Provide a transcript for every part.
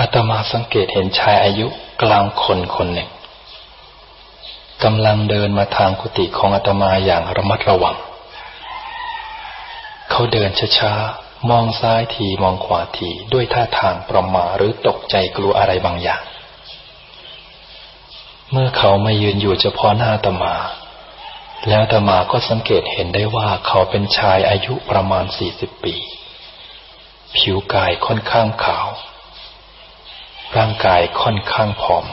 อาตมาสังเกตเห็นชายอายุกลางคนคนหนึ่งกำลังเดินมาทางกุฏิของอาตมาอย่างระมัดระวัง เขาเดินช้าๆ มองซ้ายทีมองขวาทีด้วยท่าทางประมาหรือตกใจกลัวอะไรบางอย่าง เมื่อเขามายืนอยู่เฉพาะหน้าอาตมา แล้วอาตมาก็สังเกตเห็นได้ว่าเขาเป็นชายอายุประมาณสี่สิบปี ผิวกายค่อนข้างขาว ร่างกายค่อนข้างผอม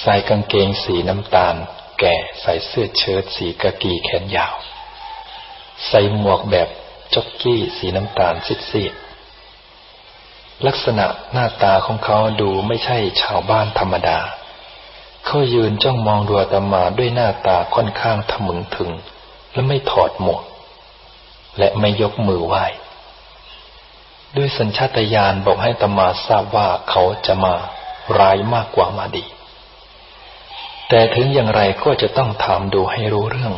ใส่กางเกงสีน้ำตาล แก่ใส่เสื้อเชิ้ตสีกะกีแขนยาว ใส่หมวกแบบจ็อกกี้สีน้ำตาลซีดๆลักษณะหน้าตาของเขาดูไม่ใช่ชาวบ้านธรรมดา เขายืนจ้องมองดูอาตมาด้วยหน้าตาค่อนข้างทะมึงถึง และไม่ถอดหมวกและไม่ยกมือไหว้ด้วยสัญชาตญาณบอกให้ตมาทราบว่าเขาจะมาร้ายมากกว่ามาดี แต่ถึงอย่างไรก็จะต้องถามดูให้รู้เรื่อง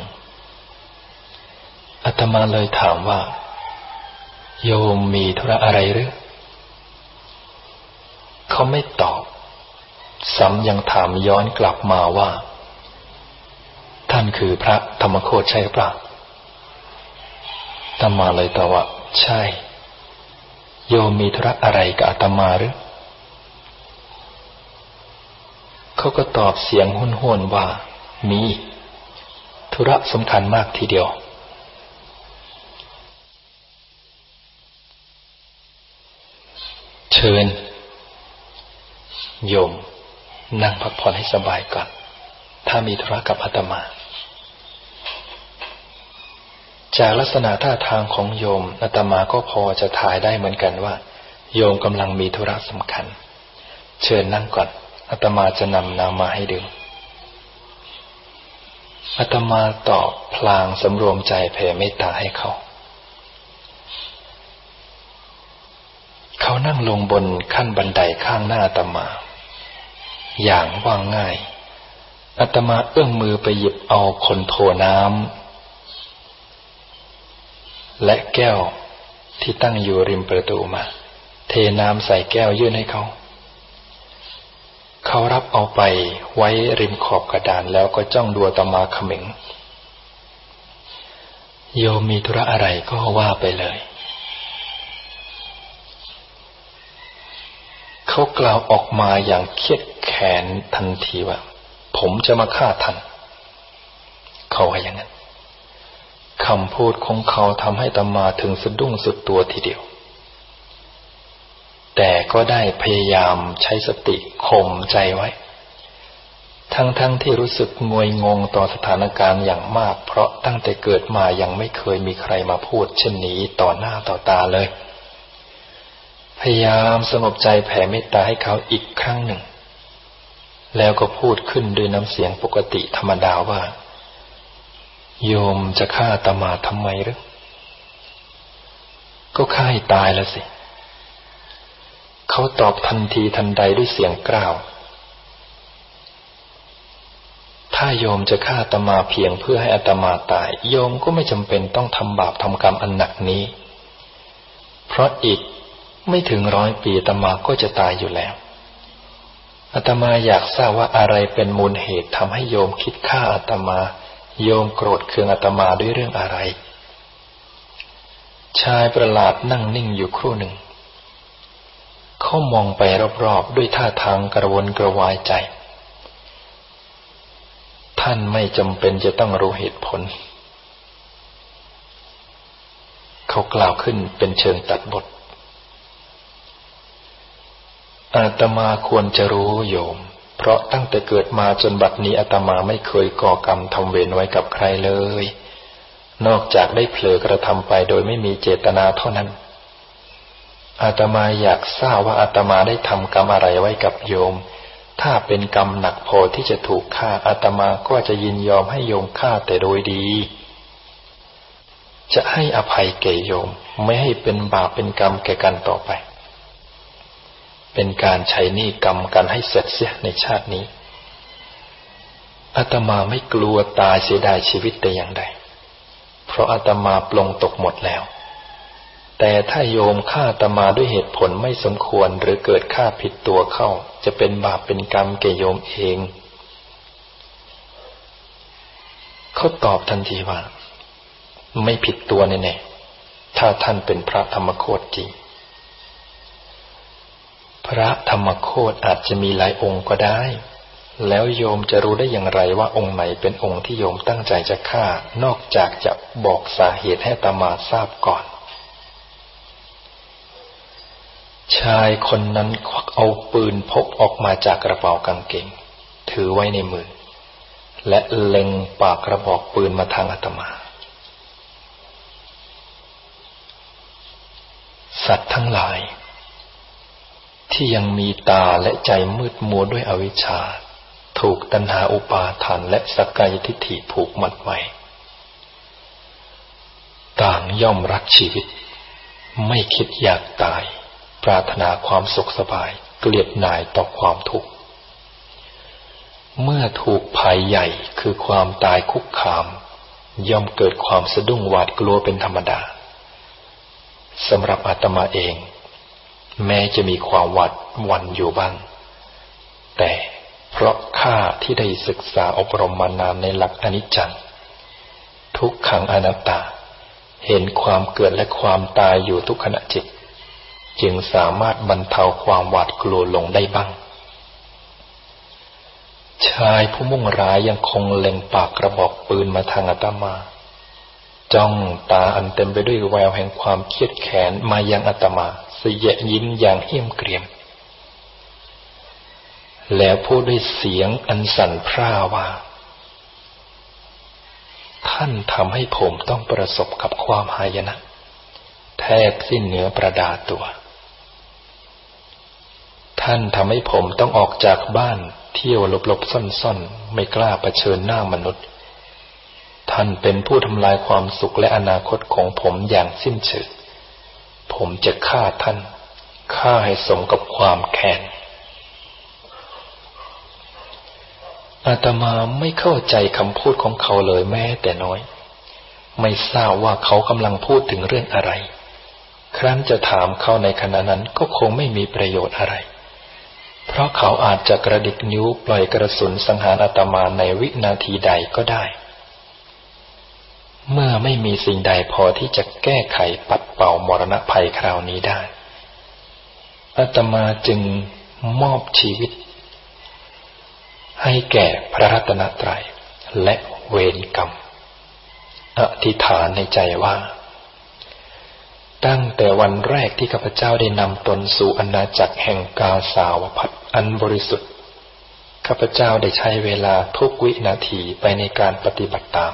อาตมาเลยถามว่า โยมมีธุระอะไรหรือ เขาไม่ตอบ ซ้ำยังถามย้อนกลับมาว่า ท่านคือพระธรรมโคตใช่หรือเปล่าตมาเลยตอบว่า ใช่ โยมมีธุระอะไรกับอาตมาหรือเขาก็ตอบเสียงหุ่นหนว่า มี ธุระสำคัญมากทีเดียวเชิญโยม นั่งพักผ่อนให้สบายก่อน ถ้ามีธุระกับอาตมา จากลักษณะท่าทางของโยมอาตมาก็พอจะถ่ายได้เหมือนกันว่า โยมกำลังมีธุระสำคัญ เชิญนั่งก่อนอาตมาจะนำน้ำมาให้ดื่มอาตมาตอบพลางสำรวมใจแผ่เมตตาให้เขา เขานั่งลงบนขั้นบันไดข้างหน้าอาตมา อย่างว่างง่ายอาตมาเอื้อมมือไปหยิบเอาคนโถน้ำและแก้วที่ตั้งอยู่ริมประตูมา เทน้ำใส่แก้วยื่นให้เขา เขารับเอาไปไว้ริมขอบกระดานแล้วก็จ้องดูตมาขมิงโยมมีธุระอะไรก็ว่าไปเลย เขากล่าวออกมาอย่างเครียดแค้นทันทีว่า ผมจะมาฆ่าท่านเขาว่าอย่างนั้นคำพูดของเขาทำให้ตมาถึงสะดุ้งสุดตัวทีเดียว แต่ก็ได้พยายามใช้สติข่มใจไว้ ทั้งๆทที่รู้สึกงวยงงต่อสถานการณ์อย่างมาก เพราะตั้งแต่เกิดมายังไม่เคยมีใครมาพูดเช่นนี้ต่อหน้าต่อตาเลย พยายามสงบใจแผ่เมตตาให้เขาอีกครั้งหนึ่ง แล้วก็พูดขึ้นด้วยน้ำเสียงปกติธรรมดาว่า โยมจะฆ่าตมาทำไมหรือก็ฆ่าให้ตายแล้วสิ เขาตอบทันทีทันใดด้วยเสียงกล้าว ถ้าโยมจะฆ่าตมาเพียงเพื่อให้อัตมาตาย โยมก็ไม่จำเป็นต้องทำบาปทำกรรมอันหนักนี้ เพราะอีก ไม่ถึงร้อยปีอัตมาก็จะตายอยู่แล้วอัตมาอยากทราบว่าอะไรเป็นมูลเหตุทำให้โยมคิดฆ่าอัตมา โยมโกรธเคืองอัตมาด้วยเรื่องอะไร ชายประหลาดนั่งนิ่งอยู่ครู่หนึ่ง เขามองไปรอบๆด้วยท่าทางกระวนกระวายใจ ท่านไม่จำเป็นจะต้องรู้เหตุผล เขากล่าวขึ้นเป็นเชิงตัดบท อาตมาควรจะรู้โยม เพราะตั้งแต่เกิดมาจนบัดนี้อาตมาไม่เคยก่อกรรมทำเวรไว้กับใครเลย นอกจากได้เผลอกระทำไปโดยไม่มีเจตนาเท่านั้น อาตมาอยากทราบว่าอาตมาได้ทำกรรมอะไรไว้กับโยม ถ้าเป็นกรรมหนักพอที่จะถูกฆ่าอาตมาก็จะยินยอมให้โยมฆ่าแต่โดยดี จะให้อภัยแก่โยม ไม่ให้เป็นบาปเป็นกรรมแก่กันต่อไป เป็นการใช้หนี้กรรมกันให้เสร็จเสียในชาตินี้อาตมาไม่กลัวตายเสียดายชีวิตแต่อย่างใด เพราะอาตมาปลงตกหมดแล้ว แต่ถ้าโยมฆ่าอาตมาด้วยเหตุผลไม่สมควรหรือเกิดฆ่าผิดตัวเข้า จะเป็นบาปเป็นกรรมแก่โยมเอง เขาตอบทันทีว่า ไม่ผิดตัวแน่ๆถ้าท่านเป็นพระธรรมโคตรจริง พระธรรมโคตรอาจจะมีหลายองค์ก็ได้ แล้วโยมจะรู้ได้อย่างไรว่าองค์ไหนเป็นองค์ที่โยมตั้งใจจะฆ่า นอกจากจะบอกสาเหตุให้ตามาทราบก่อน ชายคนนั้นควักเอาปืนพกออกมาจากกระเป๋ากางเกง ถือไว้ในมือ และเล็งปากกระบอกปืนมาทางอาตมา สัตว์ทั้งหลาย ที่ยังมีตาและใจมืดมัวด้วยอวิชชา ถูกตัณหาอุปาทานและสกายทิฏฐิผูกมัดไว้ ต่างย่อมรักชีวิต ไม่คิดอยากตาย ปรารถนาความสุขสบาย เกลียดหน่ายต่อความทุกข์ เมื่อถูกภัยใหญ่คือความตายคุกคาม ย่อมเกิดความสะดุ้งหวาดกลัวเป็นธรรมดาสำหรับอาตมาเอง แม้จะมีความหวาดวันอยู่บ้าง แต่เพราะข้าที่ได้ศึกษาอบรมมานานในหลักอนิจจัง ทุกขังอนัตตา เห็นความเกิดและความตายอยู่ทุกขณะจิต จึงสามารถบรรเทาความหวาดกลัวลงได้บ้าง ชายผู้มุ่งร้ายยังคงเล็งปากกระบอกปืนมาทางอาตมา จ้องตาอันเต็มไปด้วยแววแห่งความเครียดแค้นมายังอาตมา สียยิ้มอย่างเหี้ยมเกรียม แล้วพูดด้วยเสียงอันสั่นพร่าว่า ท่านทำให้ผมต้องประสบกับความหายนะ แทบสิ้นเนื้อประดาตัว ท่านทำให้ผมต้องออกจากบ้านเที่ยวหลบๆซ่อนๆ ไม่กล้าเผชิญหน้ามนุษย์ ท่านเป็นผู้ทำลายความสุขและอนาคตของผมอย่างสิ้นเชิง ผมจะฆ่าท่านฆ่าให้สมกับความแค้นอาตมาไม่เข้าใจคำพูดของเขาเลยแม้แต่น้อย ไม่ทราบว่าเขากำลังพูดถึงเรื่องอะไร ครั้นจะถามเขาในขณะนั้นก็คงไม่มีประโยชน์อะไร เพราะเขาอาจจะกระดิกนิ้วปล่อยกระสุนสังหารอาตมาในวินาทีใดก็ได้ เมื่อไม่มีสิ่งใดพอที่จะแก้ไขปัดเป่ามรณะภัยคราวนี้ได้อาตมาจึงมอบชีวิต ให้แก่พระรัตนตรัย และเวรกรรม อธิษฐานในใจว่า ตั้งแต่วันแรกที่ข้าพเจ้าได้นำตนสู่อาณาจักรแห่งกาสาวพัดอันบริสุทธิ์ ข้าพเจ้าได้ใช้เวลาทุกวินาทีไปในการปฏิบัติตาม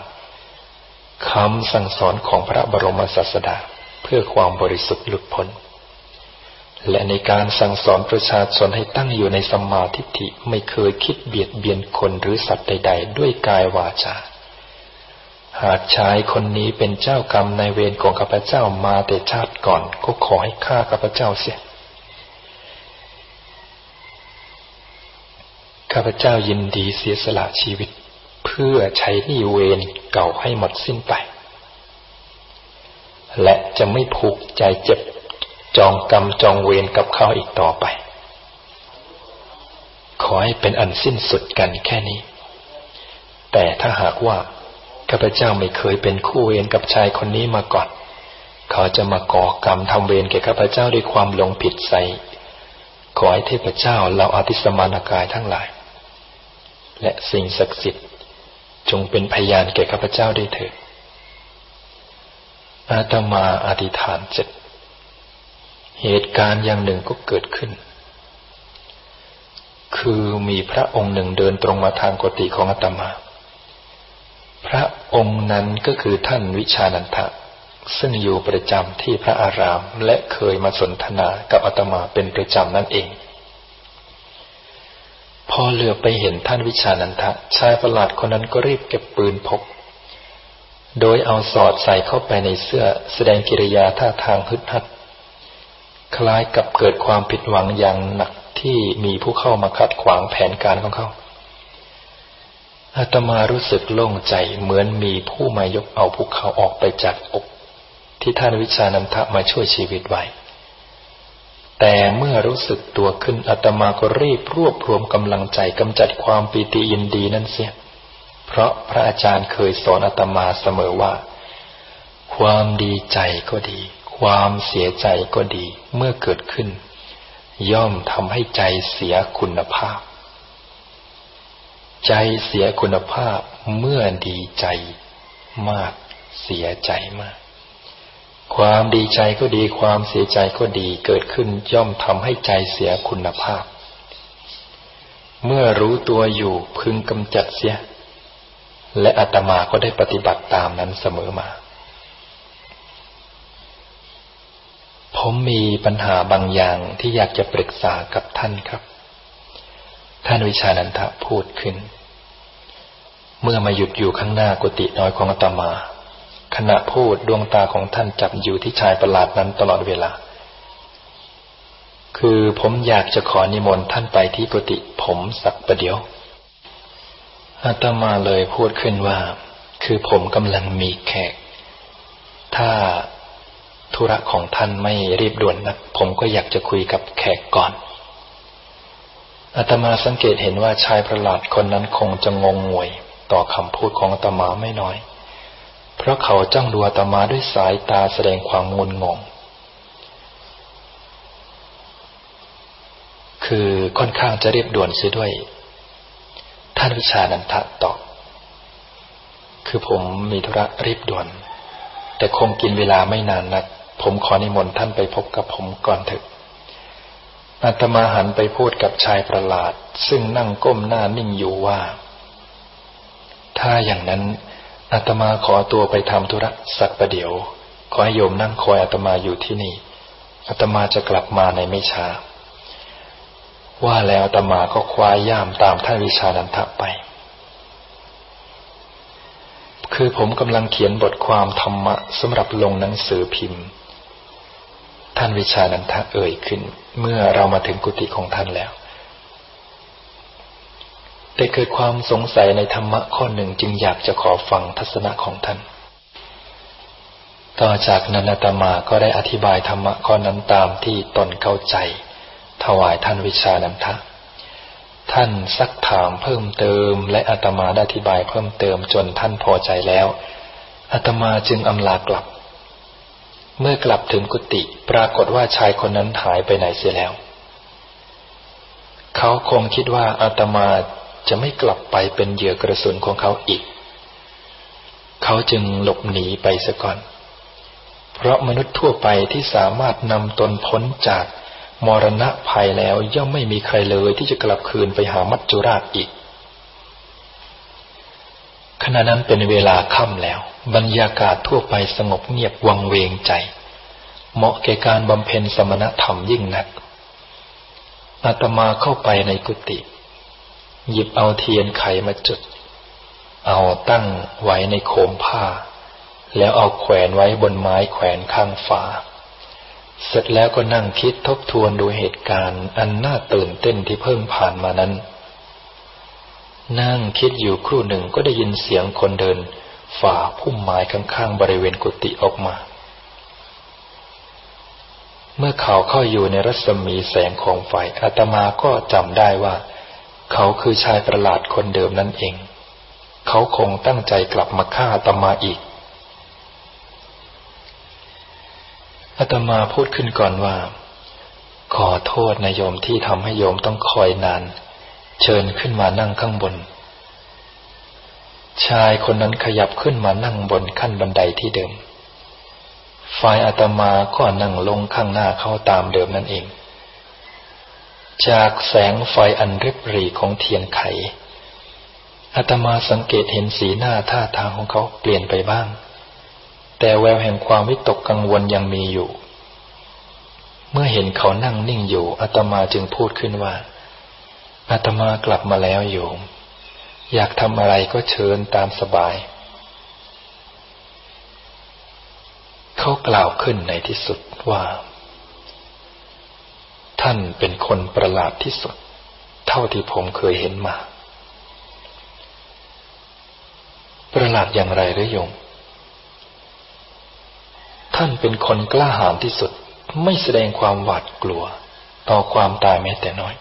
คำสั่งสอนของพระบรมศาสดาเพื่อความบริสุทธิ์หลุดพ้น และในการสั่งสอนประชาชนให้ตั้งอยู่ในสมาธิฐิไม่เคยคิดเบียดเบียนคนหรือสัตว์ใด ๆ ด้วยกายวาจาหากชายคนนี้เป็นเจ้ากรรมในเวรของข้าพเจ้ามาแต่ชาติก่อน ก็ขอให้ฆ่าข้าพเจ้าเสีย ข้าพเจ้ายินดีเสียสละชีวิต เพื่อใช้หนี้เวรเก่าให้หมดสิ้นไป และจะไม่ผูกใจเจ็บจองกรรมจองเวรกับเขาอีกต่อไป ขอให้เป็นอันสิ้นสุดกันแค่นี้ แต่ถ้าหากว่าข้าพเจ้าไม่เคยเป็นคู่เวรกับชายคนนี้มาก่อน เขาจะมาก่อกรรมทำเวรแก่ข้าพเจ้าด้วยความหลงผิดใส่ขอให้เทพเจ้าเราอาติสมานกายทั้งหลาย และสิ่งศักดิ์สิทธิ์ จงเป็นพยานแก่ข้าพเจ้าได้เถิดอาตมาอธิษฐานเสร็จเหตุการณ์อย่างหนึ่งก็เกิดขึ้น คือมีพระองค์หนึ่งเดินตรงมาทางกุฏิของอาตมา พระองค์นั้นก็คือท่านวิชานันทะ ซึ่งอยู่ประจำที่พระอารามและเคยมาสนทนากับอาตมาเป็นประจำนั่นเอง พอเหลือไปเห็นท่านวิชานันทะ ชายประหลาดคนนั้นก็รีบเก็บปืนพก โดยเอาสอดใส่เข้าไปในเสื้อแสดงกิริยาท่าทางฮึดฮัด คล้ายกับเกิดความผิดหวังอย่างหนักที่มีผู้เข้ามาขัดขวางแผนการของเขาอาตมารู้สึกโล่งใจเหมือนมีผู้มายกเอาภูเขาออกไปจากอกที่ท่านวิชานันทะมาช่วยชีวิตไว้ แต่เมื่อรู้สึกตัวขึ้นอาตมาก็รีบรวบรวมกำลังใจกำจัดความปีติยินดีนั่นเสีย เพราะพระอาจารย์เคยสอนอาตมาเสมอว่า ความดีใจก็ดี ความเสียใจก็ดี เมื่อเกิดขึ้น ย่อมทำให้ใจเสียคุณภาพ ใจเสียคุณภาพเมื่อดีใจมากเสียใจมาก ความดีใจก็ดีความเสียใจก็ดีเกิดขึ้นย่อมทำให้ใจเสียคุณภาพ เมื่อรู้ตัวอยู่พึงกำจัดเสีย และอาตมาก็ได้ปฏิบัติตามนั้นเสมอมา ผมมีปัญหาบางอย่างที่อยากจะปรึกษากับท่านครับ ท่านวิชานันทะพูดขึ้น เมื่อมาหยุดอยู่ข้างหน้ากุฏิน้อยของอาตมา ขณะพูดดวงตาของท่านจับอยู่ที่ชายประหลาดนั้นตลอดเวลา คือผมอยากจะขอนิมนต์ท่านไปที่กุฏิผมสักประเดี๋ยวอาตมาเลยพูดขึ้นว่า คือผมกำลังมีแขก ถ้าธุระของท่านไม่รีบด่วนนักผมก็อยากจะคุยกับแขกก่อนอาตมาสังเกตเห็นว่าชายประหลาดคนนั้นคงจะงงงวย ต่อคำพูดของอาตมาไม่น้อย เพราะเขาจ้องดูอาตมาด้วยสายตาแสดงความงุนงง คือค่อนข้างจะเรียบด่วนเสียด้วย ท่านวิชานันทะตอบ คือผมมีธุระรีบด่วน แต่คงกินเวลาไม่นานนัก ผมขอนิมนต์ท่านไปพบกับผมก่อนเถอะอาตมาหันไปพูดกับชายประหลาด ซึ่งนั่งก้มหน้านิ่งอยู่ว่า ถ้าอย่างนั้น อาตมาขอตัวไปทำธุระสักประเดี๋ยว ขอให้โยมนั่งคอยอาตมาอยู่ที่นี่อาตมาจะกลับมาในไม่ช้า ว่าแล้วอาตมาก็คว้าย่ามตามท่านวิชานันทะไป คือผมกำลังเขียนบทความธรรมะสำหรับลงหนังสือพิมพ์ ท่านวิชานันทะเอ่ยขึ้น เมื่อเรามาถึงกุฏิของท่านแล้ว แต่เกิดความสงสัยในธรรมะข้อหนึ่งจึงอยากจะขอฟังทัศนะของท่าน ต่อจากนันอาตมาก็ได้อธิบายธรรมะข้อนั้นตามที่ตนเข้าใจ ถวายท่านวิชานันทะ ท่านซักถามเพิ่มเติมและอาตมาได้อธิบายเพิ่มเติมจนท่านพอใจแล้วอาตมาจึงอำลากลับ เมื่อกลับถึงกุฏิปรากฏว่าชายคนนั้นหายไปไหนเสียแล้ว เขาคงคิดว่าอาตมา จะไม่กลับไปเป็นเหยื่อกระสุนของเขาอีก เขาจึงหลบหนีไปซะก่อน เพราะมนุษย์ทั่วไปที่สามารถนำตนพ้นจากมรณะภัยแล้วย่อมไม่มีใครเลยที่จะกลับคืนไปหามัจจุราชอีก ขณะนั้นเป็นเวลาค่ำแล้ว บรรยากาศทั่วไปสงบเงียบวังเวงใจ เหมาะแก่การบำเพ็ญสมณธรรมยิ่งนักอาตมาเข้าไปในกุฏิ หยิบเอาเทียนไขมาจุด เอาตั้งไว้ในโคมผ้า แล้วเอาแขวนไว้บนไม้แขวนข้างฝา เสร็จแล้วก็นั่งคิดทบทวนดูเหตุการณ์อันน่าตื่นเต้นที่เพิ่งผ่านมานั้น นั่งคิดอยู่ครู่หนึ่งก็ได้ยินเสียงคนเดิน ฝ่าพุ่มไม้ข้างๆบริเวณกุฏิออกมา เมื่อเขาเข้าอยู่ในรัศมีแสงของไฟอาตมาก็จำได้ว่า เขาคือชายประหลาดคนเดิมนั่นเอง เขาคงตั้งใจกลับมาฆ่าอาตมาอีกอาตมาพูดขึ้นก่อนว่า ขอโทษนายโยมที่ทำให้โยมต้องคอยนาน เชิญขึ้นมานั่งข้างบน ชายคนนั้นขยับขึ้นมานั่งบนขั้นบันไดที่เดิม ฝ่ายอาตมาก็นั่งลงข้างหน้าเขาตามเดิมนั่นเอง จากแสงไฟอันริบหรี่ของเทียนไขอาตมาสังเกตเห็นสีหน้าท่าทางของเขาเปลี่ยนไปบ้าง แต่แววแห่งความวิตกกังวลยังมีอยู่ เมื่อเห็นเขานั่งนิ่งอยู่อาตมาจึงพูดขึ้นว่าอาตมากลับมาแล้วโยม อยากทำอะไรก็เชิญตามสบาย เขากล่าวขึ้นในที่สุดว่า ท่านเป็นคนประหลาดที่สุด เท่าที่ผมเคยเห็นมา ประหลาดอย่างไรหรือโยม ท่านเป็นคนกล้าหาญที่สุด ไม่แสดงความหวาดกลัว ต่อความตายแม้แต่น้อย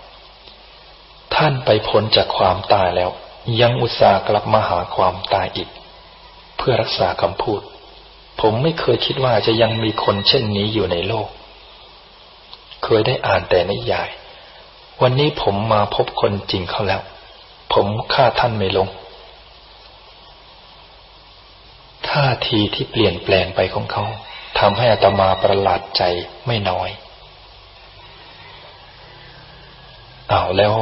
ท่านไปพ้นจากความตายแล้ว ยังอุตส่าห์กลับมาหาความตายอีก เพื่อรักษาคำพูด ผมไม่เคยคิดว่าจะยังมีคนเช่นนี้อยู่ในโลก เคยได้อ่านแต่ในยาย วันนี้ผมมาพบคนจริงเขาแล้ว ผมฆ่าท่านไม่ลง ท่าทีที่เปลี่ยนแปลงไปของเขาทำให้อัตมาประหลาดใจไม่น้อยเอาแล้ว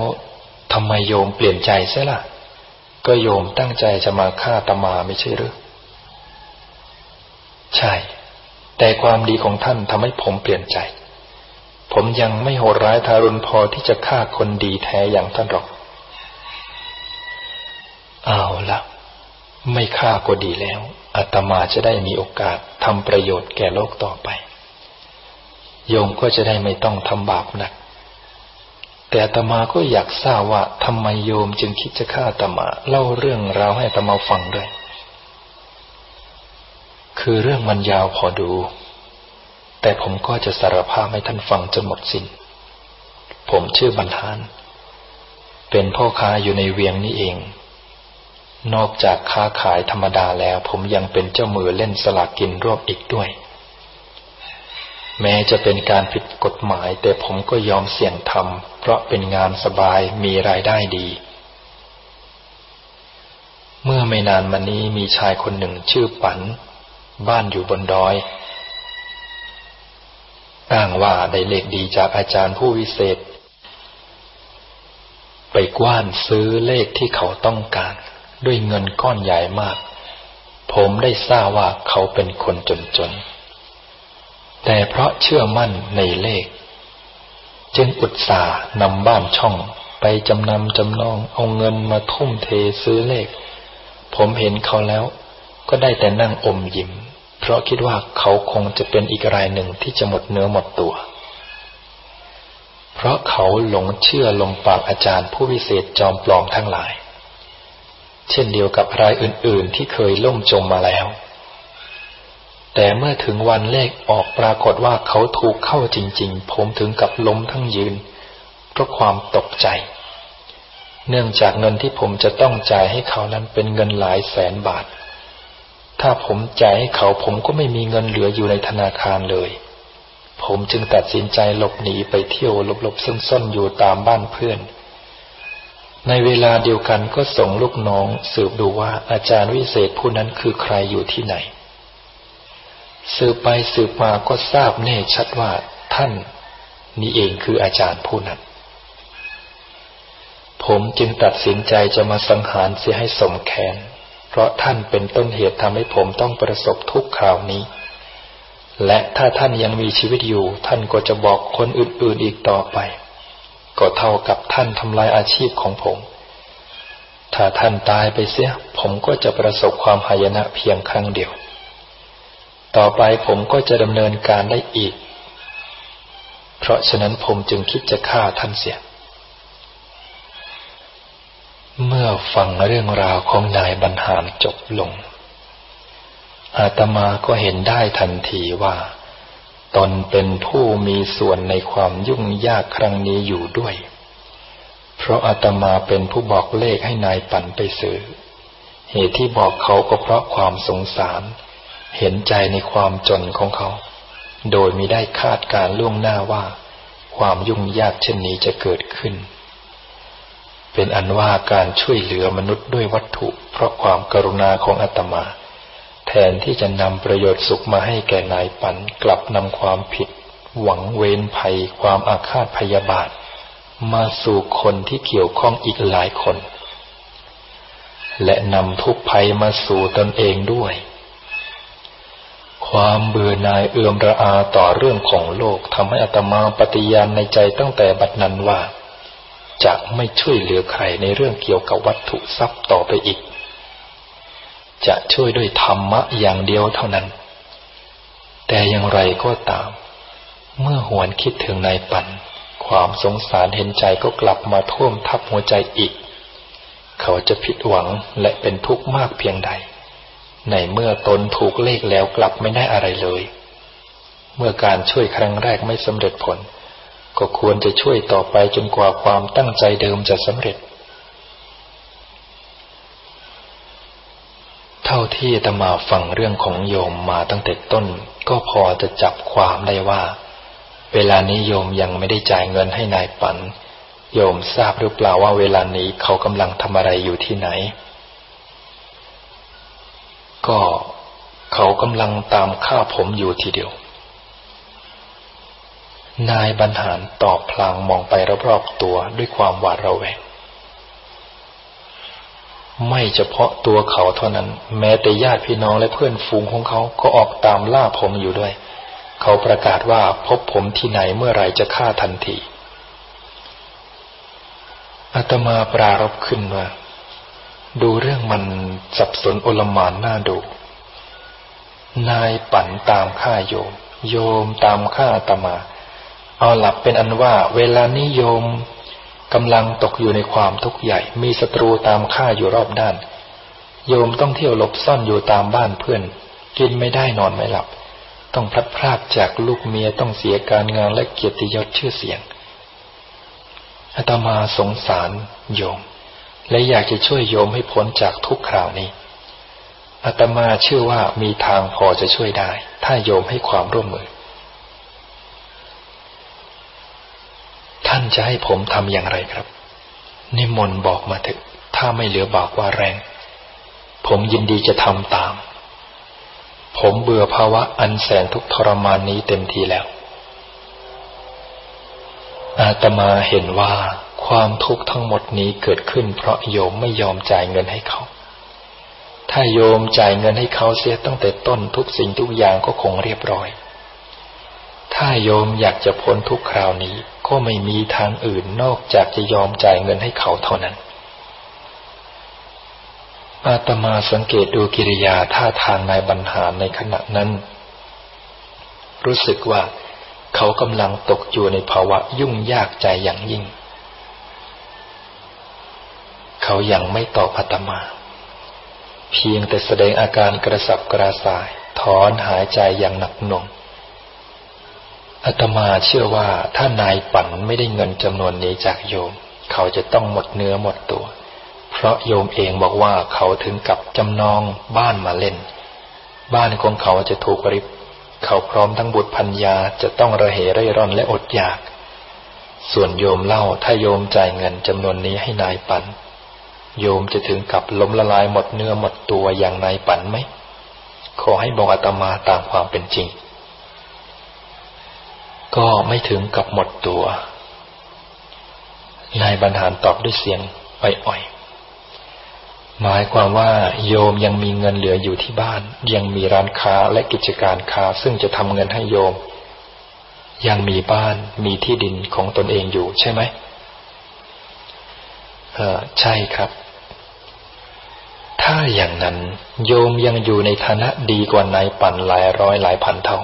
ทำไมโยมเปลี่ยนใจเสียล่ะ ก็โยมตั้งใจจะมาฆ่าตมาไม่ใช่หรือ ใช่ แต่ความดีของท่านทำให้ผมเปลี่ยนใจ ผมยังไม่โหดร้ายทารุณพอที่จะฆ่าคนดีแท้อย่างท่านหรอก เอาละไม่ฆ่าก็ดีแล้วอาตมาจะได้มีโอกาสทำประโยชน์แก่โลกต่อไป โยมก็จะได้ไม่ต้องทำบาปหนัก แต่อาตมาก็อยากทราบว่าทำไมโยมจึงคิดจะฆ่าอาตมา เล่าเรื่องราวให้อาตมาฟังด้วย คือเรื่องมันยาวพอดู แต่ผมก็จะสารภาพให้ท่านฟังจนหมดสิน้น ผมชื่อบรรทาน เป็นพ่อค้าอยู่ในเวียงนี้เอง นอกจากค้าขายธรรมดาแล้ว ผมยังเป็นเจ้ามือเล่นสลากกินรวบอีกด้วย แม้จะเป็นการผิดกฎหมาย แต่ผมก็ยอมเสี่ยงทำเพราะเป็นงานสบายมีรายได้ดี เมื่อไม่นานมานี้มีชายคนหนึ่งชื่อปัน บ้านอยู่บนดอย อ้างว่าได้เลขดีจากอาจารย์ผู้วิเศษ ไปกว้านซื้อเลขที่เขาต้องการ ด้วยเงินก้อนใหญ่มาก ผมได้ทราบว่าเขาเป็นคนจนๆ แต่เพราะเชื่อมั่นในเลข จึงอุตส่าห์นำบ้านช่องไปจำนำจำนองเอาเงินมาทุ่มเทซื้อเลข ผมเห็นเขาแล้ว ก็ได้แต่นั่งอมยิ้ม เพราะคิดว่าเขาคงจะเป็นอีกรายหนึ่งที่จะหมดเนื้อหมดตัว เพราะเขาหลงเชื่อลงปากอาจารย์ผู้วิเศษจอมปลอมทั้งหลาย เช่นเดียวกับรายอื่น ๆ ที่เคยล่มจมมาแล้ว แต่เมื่อถึงวันเลขออกปรากฏว่าเขาถูกเข้าจริง ๆ ผมถึงกับล้มทั้งยืนเพราะความตกใจ เนื่องจากเงินที่ผมจะต้องจ่ายให้เขานั้นเป็นเงินหลายแสนบาท ถ้าผมจ่ายให้เขาผมก็ไม่มีเงินเหลืออยู่ในธนาคารเลย ผมจึงตัดสินใจหลบหนีไปเที่ยวหลบๆซ่อนๆอยู่ตามบ้านเพื่อน ในเวลาเดียวกันก็ส่งลูกน้องสืบดูว่าอาจารย์วิเศษผู้นั้นคือใครอยู่ที่ไหน สืบไปสืบมาก็ทราบแน่ชัดว่าท่านนี่เองคืออาจารย์ผู้นั้น ผมจึงตัดสินใจจะมาสังหารเสียให้สมแค้น เพราะท่านเป็นต้นเหตุทำให้ผมต้องประสบทุกคราวนี้ และถ้าท่านยังมีชีวิตอยู่ ท่านก็จะบอกคนอื่นๆอีกต่อไป ก็เท่ากับท่านทำลายอาชีพของผม ถ้าท่านตายไปเสีย ผมก็จะประสบความหายนะเพียงครั้งเดียว ต่อไปผมก็จะดำเนินการได้อีก เพราะฉะนั้นผมจึงคิดจะฆ่าท่านเสีย เมื่อฟังเรื่องราวของนายบรรหารจบลง อาตมาก็เห็นได้ทันทีว่า ตนเป็นผู้มีส่วนในความยุ่งยากครั้งนี้อยู่ด้วย เพราะอาตมาเป็นผู้บอกเลขให้นายปันไปซื้อ เหตุที่บอกเขาก็เพราะความสงสาร เห็นใจในความจนของเขา โดยมิได้คาดการล่วงหน้าว่า ความยุ่งยากเช่นนี้จะเกิดขึ้น เป็นอันว่าการช่วยเหลือมนุษย์ด้วยวัตถุ เพราะความกรุณาของอาตมา แทนที่จะนำประโยชน์สุขมาให้แก่นายปันกลับนำความผิด หวังเวรภัย ความอาฆาตพยาบาท มาสู่คนที่เกี่ยวข้องอีกหลายคน และนำทุกภัยมาสู่ตนเองด้วย ความเบื่อหน่ายเอื่อมระอาต่อเรื่องของโลกทำให้อัตมาปฏิญาณในใจตั้งแต่บัดนั้นว่า จะไม่ช่วยเหลือใครในเรื่องเกี่ยวกับวัตถุทรัพย์ต่อไปอีก จะช่วยด้วยธรรมะอย่างเดียวเท่านั้น แต่อย่างไรก็ตาม เมื่อหวนคิดถึงนายปัน ความสงสารเห็นใจก็กลับมาท่วมทับหัวใจอีก เขาจะผิดหวังและเป็นทุกข์มากเพียงใด ในเมื่อตนถูกเลขแล้วกลับไม่ได้อะไรเลย เมื่อการช่วยครั้งแรกไม่สำเร็จผล ก็ควรจะช่วยต่อไปจนกว่าความตั้งใจเดิมจะสำเร็จ เท่าที่ตมาฟังเรื่องของโยมมาตั้งแต่ต้น ก็พอจะจับความได้ว่า เวลานี้โยมยังไม่ได้จ่ายเงินให้นายปัน โยมทราบหรือเปล่าว่าเวลานี้เขากำลังทำอะไรอยู่ที่ไหน ก็เขากำลังตามฆ่าผมอยู่ทีเดียว นายบรรหารตอบพลางมองไปรอบๆตัวด้วยความหวาดระแวง ไม่เฉพาะตัวเขาเท่านั้น แม้แต่ญาติพี่น้องและเพื่อนฝูงของเขาก็ออกตามล่าผมอยู่ด้วย เขาประกาศว่าพบผมที่ไหนเมื่อไรจะฆ่าทันทีอาตมาปรารบขึ้นว่า ดูเรื่องมันสับสนโอลมานน่าดู นายปั่นตามข้าโยม โยมตามข้าตมา เอาหลับเป็นอันว่าเวลานี้โยมกำลังตกอยู่ในความทุกข์ใหญ่ มีศัตรูตามข้าอยู่รอบด้าน โยมต้องเที่ยวหลบซ่อนอยู่ตามบ้านเพื่อน กินไม่ได้นอนไม่หลับ ต้องพลัดพรากจากลูกเมียต้องเสียการงานและเกียรติยศชื่อเสียงอาตมาสงสารโยม และอยากจะช่วยโยมให้พ้นจากทุกคราวนี้อาตมาเชื่อว่ามีทางพอจะช่วยได้ ถ้าโยมให้ความร่วมมือ ท่านจะให้ผมทำอย่างไรครับ นิมนต์บอกมาเถอะ ถ้าไม่เหลือบากว่าแรง ผมยินดีจะทำตาม ผมเบื่อภาวะอันแสนทุกทรมานนี้เต็มทีแล้ว อาตมาเห็นว่าความทุกข์ทั้งหมดนี้เกิดขึ้น เพราะโยมไม่ยอมจ่ายเงินให้เขา ถ้าโยมจ่ายเงินให้เขาเสียตั้งแต่ต้นทุกสิ่งทุกอย่างก็คงเรียบร้อย ถ้าโยมอยากจะพ้นทุกคราวนี้ ก็ไม่มีทางอื่นนอกจากจะยอมจ่ายเงินให้เขาเท่านั้น อาตมาสังเกตดูกิริยาท่าทางนายบรรหารในขณะนั้น รู้สึกว่าเขากำลังตกอยู่ในภาวะยุ่งยากใจอย่างยิ่ง เขายังไม่ตอบอาตมา เพียงแต่แสดงอาการกระสับกระส่าย ถอนหายใจอย่างหนักหน่วง อาตมาเชื่อว่าถ้านายปั่นไม่ได้เงินจำนวนนี้จากโยม เขาจะต้องหมดเนื้อหมดตัว เพราะโยมเองบอกว่าเขาถึงกับจำนองบ้านมาเล่น บ้านของเขาจะถูกริบ เขาพร้อมทั้งบุตรพัญญาจะต้องระเหเร่ร่อนและอดอยาก ส่วนโยมเล่าถ้าโยมจ่ายเงินจำนวนนี้ให้นายปันโยมจะถึงกับล้มละลายหมดเนื้อหมดตัวอย่างนายปันไหมขอให้บอกอาตมาตามความเป็นจริง ก็ไม่ถึงกับหมดตัวนายบรรหารตอบด้วยเสียงอ่อยๆหมายความว่าโยมยังมีเงินเหลืออยู่ที่บ้าน ยังมีร้านค้าและกิจการค้า ซึ่งจะทำเงินให้โยม ยังมีบ้านมีที่ดินของตนเองอยู่ใช่ไหมเออใช่ครับ ถ้าอย่างนั้น โยมยังอยู่ในฐานะดีกว่านายปั่นหลายร้อยหลายพันเท่า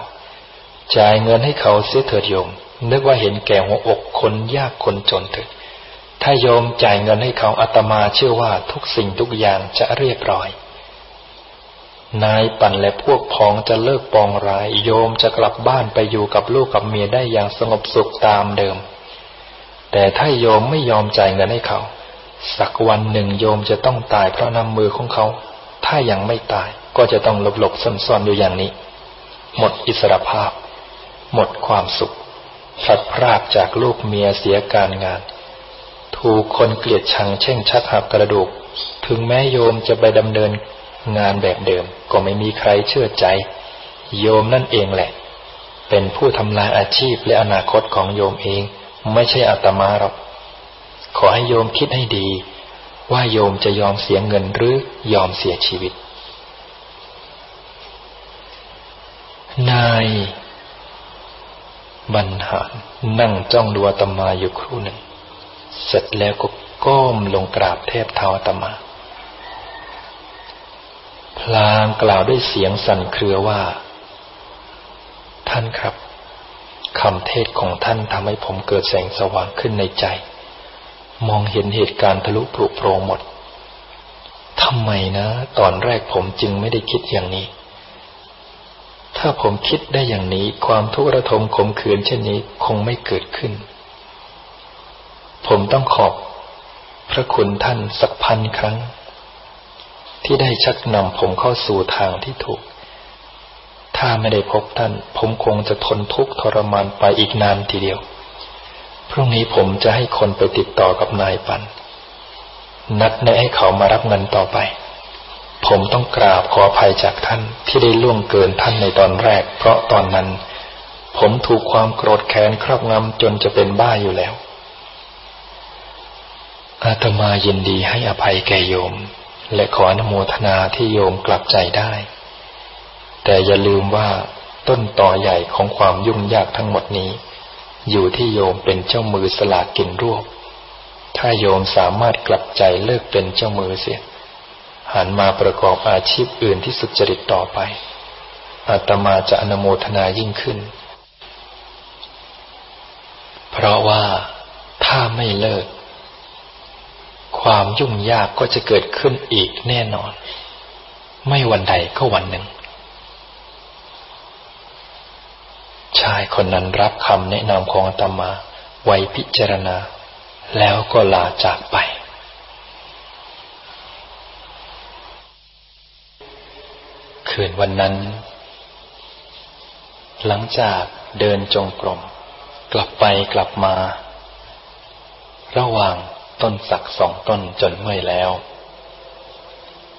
จ่ายเงินให้เขาเสียเถิดโยม นึกว่าเห็นแก่หัวอกคนยากคนจนเถิดถ้าโยมจ่ายเงินให้เขาอาตมาเชื่อว่าทุกสิ่งทุกอย่างจะเรียบร้อย นายปั่นและพวกพ้องจะเลิกปองร้าย โยมจะกลับบ้านไปอยู่กับลูกกับเมียได้อย่างสงบสุขตามเดิม แต่ถ้าโยมไม่ยอมจ่ายเงินให้เขา สักวันหนึ่งโยมจะต้องตายเพราะน้ำมือของเขา ถ้ายังไม่ตายก็จะต้องหลบหลบซ่อนๆอยู่อย่างนี้ หมดอิสรภาพ หมดความสุขพลัดพรากจากลูกเมียเสียการงาน ถูกคนเกลียดชังเช่งชักหักกระดูก ถึงแม้โยมจะไปดำเนินงานแบบเดิม ก็ไม่มีใครเชื่อใจ โยมนั่นเองแหละ เป็นผู้ทำลายอาชีพและอนาคตของโยมเอง ไม่ใช่อาตมาหรอก ขอให้โยมคิดให้ดี ว่าโยมจะยอมเสียเงินหรือยอมเสียชีวิต นาย บรรหารนั่งจ้องดูอาตมาอยู่ครู่หนึ่ง เสร็จแล้วก็ก้มลงกราบเทพเท้าอาตมา พลางกล่าวด้วยเสียงสั่นเครือว่า ท่านครับคำเทศของท่านทำให้ผมเกิดแสงสว่างขึ้นในใจ มองเห็นเหตุการณ์ทะลุปลุกโปรงหมดทำไมนะ ตอนแรกผมจึงไม่ได้คิดอย่างนี้ ถ้าผมคิดได้อย่างนี้ ความทุกข์ระทมขมขื่นเช่นนี้คงไม่เกิดขึ้น ผมต้องขอบพระคุณท่านสักพันครั้ง ที่ได้ชักนำผมเข้าสู่ทางที่ถูก ถ้าไม่ได้พบท่าน ผมคงจะทนทุกข์ทรมานไปอีกนานทีเดียว พรุ่งนี้ผมจะให้คนไปติดต่อกับนายปัน นัดแนะให้เขามารับเงินต่อไป ผมต้องกราบขออภัยจากท่านที่ได้ล่วงเกินท่านในตอนแรก เพราะตอนนั้น ผมถูกความโกรธแค้นครอบงำจนจะเป็นบ้าอยู่แล้ว อาตมายินดีให้อภัยแก่โยม และขออนุโมทนาที่โยมกลับใจได้ แต่อย่าลืมว่าต้นต่อใหญ่ของความยุ่งยากทั้งหมดนี้ อยู่ที่โยมเป็นเจ้ามือสลากกินรวบ ถ้าโยมสามารถกลับใจเลิกเป็นเจ้ามือเสีย หันมาประกอบอาชีพอื่นที่สุจริตต่อไปอาตมาจะอนโมทนายิ่งขึ้น เพราะว่าถ้าไม่เลิก ความยุ่งยากก็จะเกิดขึ้นอีกแน่นอน ไม่วันใดก็วันหนึ่ง ชายคนนั้นรับคำแนะนำของอาตมาไว้พิจารณา แล้วก็ลาจากไป คืนวันนั้น หลังจากเดินจงกรม กลับไปกลับมา ระหว่างต้นสักสองต้นจนเมื่อยแล้ว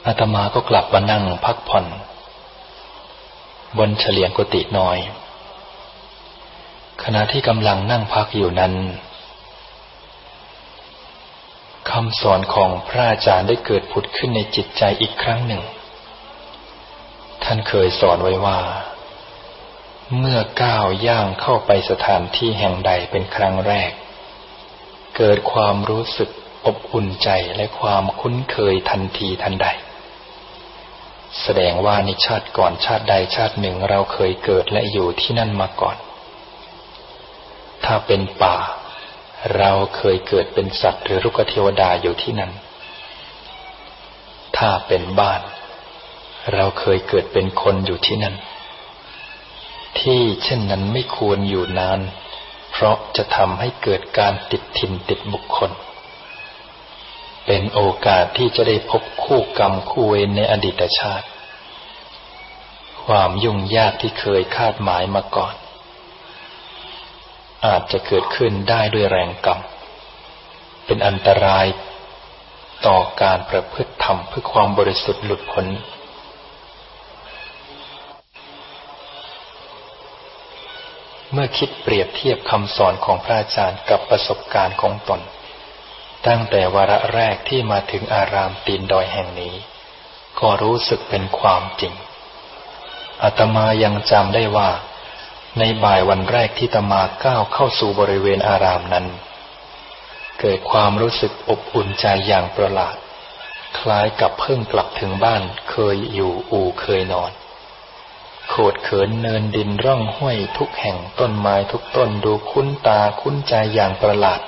อาตมาก็กลับมานั่งพักผ่อน บนเฉลียงกุฏิน้อย ขณะที่กำลังนั่งพักอยู่นั้นคำสอนของพระอาจารย์ได้เกิดผุดขึ้นในจิตใจอีกครั้งหนึ่ง ท่านเคยสอนไว้ว่า เมื่อก้าวย่างเข้าไปสถานที่แห่งใดเป็นครั้งแรก เกิดความรู้สึกอบอุ่นใจและความคุ้นเคยทันทีทันใด แสดงว่าในชาติก่อนชาติใดชาติหนึ่งเราเคยเกิดและอยู่ที่นั่นมาก่อน ถ้าเป็นป่า เราเคยเกิดเป็นสัตว์หรือรุกเทวดาอยู่ที่นั่น ถ้าเป็นบ้าน เราเคยเกิดเป็นคนอยู่ที่นั่น ที่เช่นนั้นไม่ควรอยู่นาน เพราะจะทำให้เกิดการติดถิ่นติดบุคคล เป็นโอกาสที่จะได้พบคู่กรรมคู่เวรในอดีตชาติ ความยุ่งยากที่เคยคาดหมายมาก่อน อาจจะเกิดขึ้นได้ด้วยแรงกรรม เป็นอันตรายต่อการประพฤติธรรมเพื่อความบริสุทธิ์หลุดพ้น เมื่อคิดเปรียบเทียบคำสอนของพระอาจารย์กับประสบการณ์ของตน ตั้งแต่วาระแรกที่มาถึงอารามตีนดอยแห่งนี้ ก็รู้สึกเป็นความจริงอาตมายังจำได้ว่า ในบ่ายวันแรกที่ตมาก้าวเข้าสู่บริเวณอารามนั้น เกิดความรู้สึกอบอุ่นใจอย่างประหลาด คล้ายกับเพิ่งกลับถึงบ้านเคยอยู่อู่เคยนอน โขดเขินเนินดินร่องห้วยทุกแห่งต้นไม้ทุกต้นดูคุ้นตาคุ้นใจอย่างประหลาด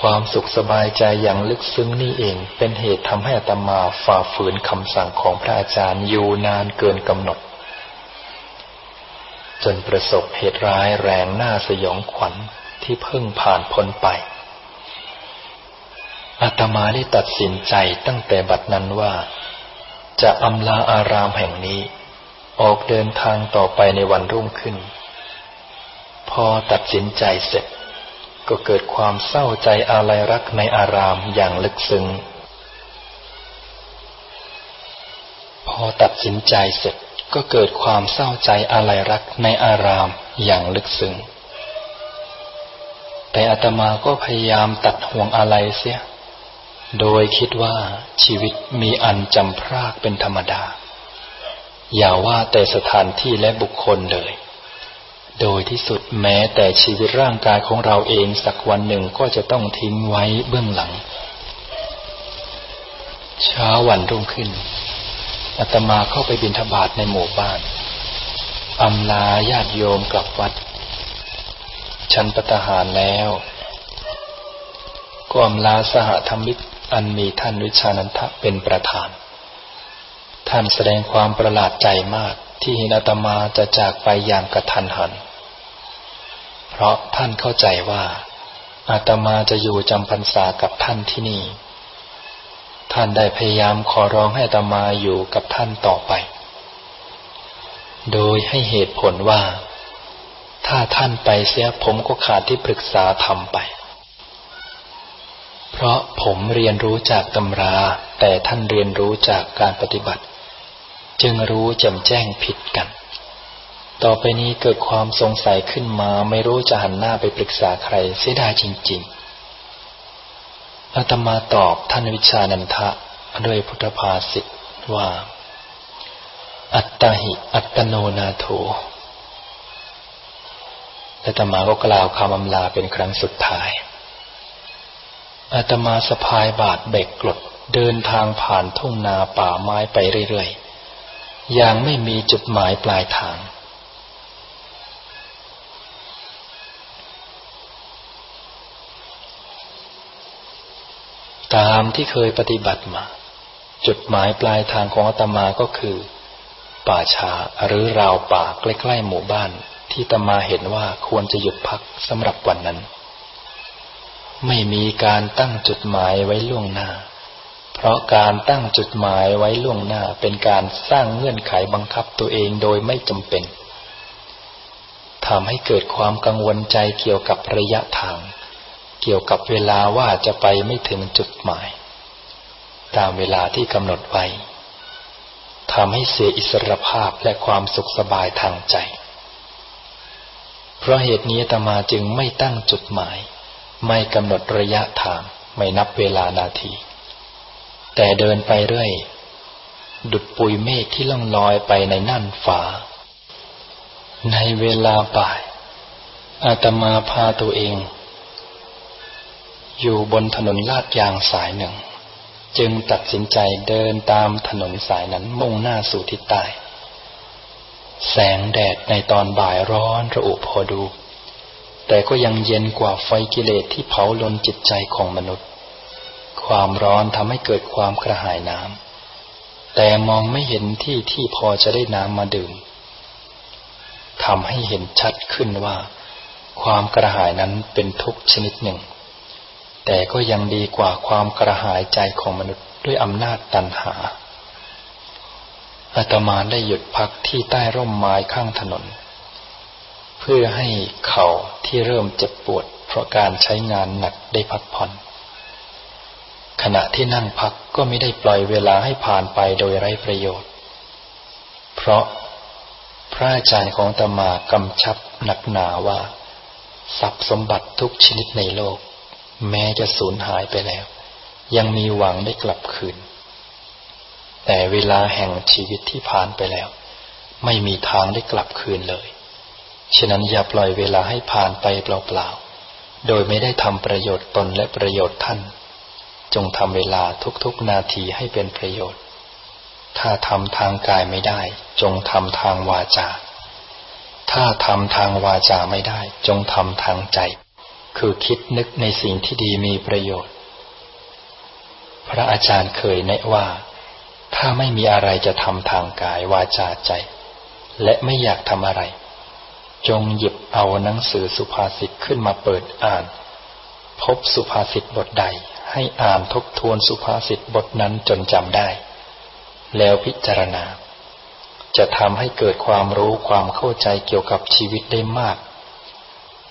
ความสุขสบายใจอย่างลึกซึ้งนี่เอง เป็นเหตุทำให้อัตมาฝ่าฝืนคำสั่งของพระอาจารย์อยู่นานเกินกำหนด จนประสบเหตุร้ายแรงหน้าสยองขวัญที่เพิ่งผ่านพ้นไปอาตมาได้ตัดสินใจตั้งแต่บัดนั้นว่า จะอำลาอารามแห่งนี้ ออกเดินทางต่อไปในวันรุ่งขึ้น พอตัดสินใจเสร็จ ก็เกิดความเศร้าใจอาลัยรักในอารามอย่างลึกซึ้ง พอตัดสินใจเสร็จก็เกิดความเศร้าใจอะไรรักในอารามอย่างลึกซึ้ง แต่อาตมาก็พยายามตัดห่วงอะไรเสีย โดยคิดว่าชีวิตมีอันจำพรากเป็นธรรมดา อย่าว่าแต่สถานที่และบุคคลเลย โดยที่สุดแม้แต่ชีวิตร่างกายของเราเองสักวันหนึ่งก็จะต้องทิ้งไว้เบื้องหลัง เช้าวันรุ่งขึ้นอาตมาเข้าไปบิณฑบาตในหมู่บ้านอำลาญาติโยมกลับวัด ฉันปตหารแล้วก็อำลาสหธรรมิกอันมีท่านวิชานันทะเป็นประธาน ท่านแสดงความประหลาดใจมากที่หินอาตมาจะจากไปอย่างกระทันหัน เพราะท่านเข้าใจว่าอาตมาจะอยู่จำพรรษากับท่านที่นี่ ท่านได้พยายามขอร้องให้อาตมาอยู่กับท่านต่อไป โดยให้เหตุผลว่า ถ้าท่านไปเสียผมก็ขาดที่ปรึกษาทำไป เพราะผมเรียนรู้จากตำราแต่ท่านเรียนรู้จากการปฏิบัติ จึงรู้แจ่มแจ้งผิดกัน ต่อไปนี้เกิดความสงสัยขึ้นมาไม่รู้จะหันหน้าไปปรึกษาใครเสียดายจริง ๆอาตมาตอบท่านวิชานันทะด้วยพุทธภาษิตว่า อัตตหิ อัตโนนาโถอาตมาก็กล่าวคำอำลาเป็นครั้งสุดท้ายอาตมาสะพายบาทเบกกลดเดินทางผ่านทุ่งนาป่าไม้ไปเรื่อย อย่างไม่มีจุดหมายปลายทาง ตามที่เคยปฏิบัติมา จุดหมายปลายทางของอาตมาก็คือ ป่าช้าหรือราวป่าใกล้ๆหมู่บ้าน ที่ตมาเห็นว่าควรจะหยุดพักสำหรับวันนั้น ไม่มีการตั้งจุดหมายไว้ล่วงหน้า เพราะการตั้งจุดหมายไว้ล่วงหน้าเป็นการสร้างเงื่อนไขบังคับตัวเองโดยไม่จำเป็นทำให้เกิดความกังวลใจเกี่ยวกับระยะทาง เกี่ยวกับเวลาว่าจะไปไม่ถึงจุดหมาย ตามเวลาที่กำหนดไว้ทำให้เสียอิสรภาพและความสุขสบายทางใจ เพราะเหตุนี้ตมาจึงไม่ตั้งจุดหมาย ไม่กำหนดระยะทาง ไม่นับเวลานาที แต่เดินไปเรื่อย ดุดปุยเมฆที่ล่องลอยไปในน่านฟ้า ในเวลาบ่าย อาตมาพาตัวเอง อยู่บนถนนลาดยางสายหนึ่ง จึงตัดสินใจเดินตามถนนสายนั้นมุ่งหน้าสู่ทิศใต้ แสงแดดในตอนบ่ายร้อนระอุพอดู แต่ก็ยังเย็นกว่าไฟกิเลสที่เผาลนจิตใจของมนุษย์ ความร้อนทำให้เกิดความกระหายน้ำแต่มองไม่เห็นที่ที่พอจะได้น้ำมาดื่มทำให้เห็นชัดขึ้นว่า ความกระหายนั้นเป็นทุกชนิดหนึ่ง แต่ก็ยังดีกว่าความกระหายใจของมนุษย์ด้วยอำนาจตันหาอาตมาได้หยุดพักที่ใต้ร่มไม้ข้างถนน เพื่อให้เข่าที่เริ่มเจ็บปวดเพราะการใช้งานหนักได้พักผ่อน ขณะที่นั่งพักก็ไม่ได้ปล่อยเวลาให้ผ่านไปโดยไร้ประโยชน์ เพราะพระอาจารย์ของตมากำชับหนักหนาว่า ทรัพย์สมบัติทุกชนิดในโลก แม้จะสูญหายไปแล้ว ยังมีหวังได้กลับคืน แต่เวลาแห่งชีวิตที่ผ่านไปแล้ว ไม่มีทางได้กลับคืนเลย ฉะนั้นอย่าปล่อยเวลาให้ผ่านไปเปล่าๆ โดยไม่ได้ทำประโยชน์ตนและประโยชน์ท่าน จงทำเวลาทุกๆนาทีให้เป็นประโยชน์ ถ้าทำทางกายไม่ได้ จงทำทางวาจา ถ้าทำทางวาจาไม่ได้ จงทำทางใจ คือคิดนึกในสิ่งที่ดีมีประโยชน์ พระอาจารย์เคยแนะว่า ถ้าไม่มีอะไรจะทำทางกายวาจาใจ และไม่อยากทำอะไร จงหยิบเอาหนังสือสุภาษิตขึ้นมาเปิดอ่าน พบสุภาษิตบทใด ให้อ่านทบทวนสุภาษิตบทนั้นจนจำได้ แล้วพิจารณา จะทำให้เกิดความรู้ความเข้าใจเกี่ยวกับชีวิตได้มาก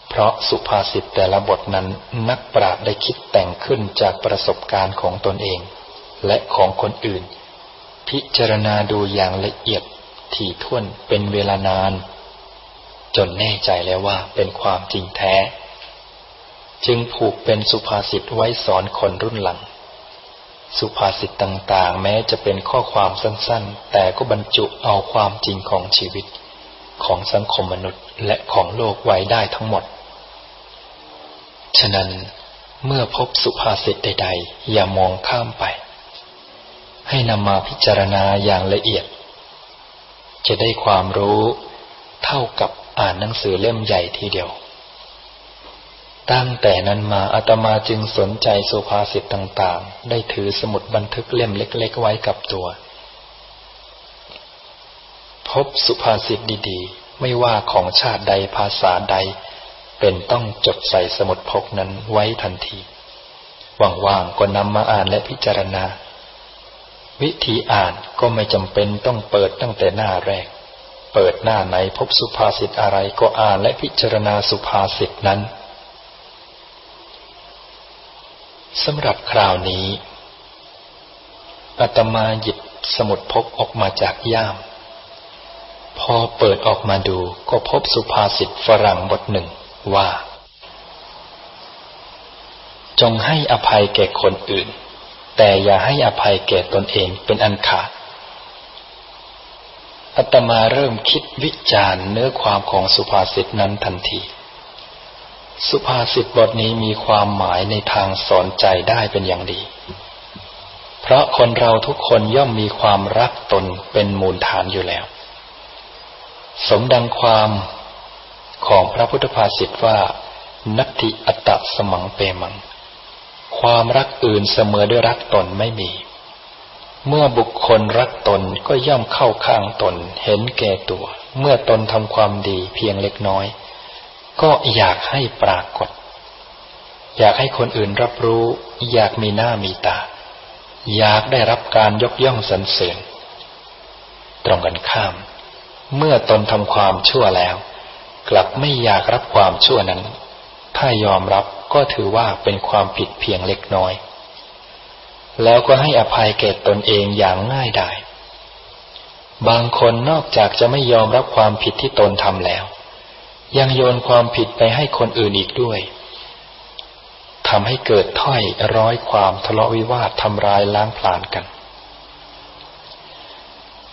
เพราะสุภาษิตแต่ละบทนั้นนักปราชญ์ได้คิดแต่งขึ้นจากประสบการณ์ของตนเอง และของคนอื่น พิจารณาดูอย่างละเอียดถี่ถ้วนเป็นเวลานาน จนแน่ใจแล้วว่าเป็นความจริงแท้ จึงผูกเป็นสุภาษิตไว้สอนคนรุ่นหลัง สุภาษิตต่างๆ แม้จะเป็นข้อความสั้นๆ แต่ก็บรรจุเอาความจริงของชีวิต ของสังคมมนุษย์และของโลกไว้ได้ทั้งหมด ฉะนั้นเมื่อพบสุภาษิตใด ๆ อย่ามองข้ามไป ให้นำมาพิจารณาอย่างละเอียด จะได้ความรู้เท่ากับอ่านหนังสือเล่มใหญ่ทีเดียว ตั้งแต่นั้นมาอาตมาจึงสนใจสุภาษิตต่างๆ ได้ถือสมุดบันทึกเล่มเล็ก ๆ ไว้กับตัว พบสุภาษิตดีๆ ไม่ว่าของชาติใดภาษาใด เป็นต้องจดใส่สมุดพกนั้นไว้ทันทีว่างๆก็นำมาอ่านและพิจารณา วิธีอ่านก็ไม่จำเป็นต้องเปิดตั้งแต่หน้าแรก เปิดหน้าไหนพบสุภาษิตอะไรก็อ่านและพิจารณาสุภาษิตนั้น สำหรับคราวนี้อาตมาหยิบสมุดพกออกมาจากย่าม พอเปิดออกมาดูก็พบสุภาษิตฝรั่งบทหนึ่งว่า จงให้อภัยแก่คนอื่น แต่อย่าให้อภัยแก่ตนเองเป็นอันขาดอาตมาเริ่มคิดวิจารณ์เนื้อความของสุภาษิตนั้นทันที สุภาษิตบทนี้มีความหมายในทางสอนใจได้เป็นอย่างดี เพราะคนเราทุกคนย่อมมีความรักตนเป็นมูลฐานอยู่แล้ว สมดังความของพระพุทธภาษิตว่า นัตติอัตตสมังเปมัง ความรักอื่นเสมอด้วยรักตนไม่มี เมื่อบุคคลรักตนก็ย่อมเข้าข้างตนเห็นแก่ตัว เมื่อตนทำความดีเพียงเล็กน้อย ก็อยากให้ปรากฏ อยากให้คนอื่นรับรู้ อยากมีหน้ามีตา อยากได้รับการยกย่องสรรเสริญตรงกันข้าม เมื่อตนทำความชั่วแล้ว กลับไม่อยากรับความชั่วนั้น ถ้ายอมรับก็ถือว่าเป็นความผิดเพียงเล็กน้อย แล้วก็ให้อภัยแก่ตนเองอย่างง่ายดายบางคนนอกจากจะไม่ยอมรับความผิดที่ตนทำแล้ว ยังโยนความผิดไปให้คนอื่นอีกด้วยทำให้เกิดถ้อยร้อยความทะเลาะวิวาททำร้ายล้างผลาญกัน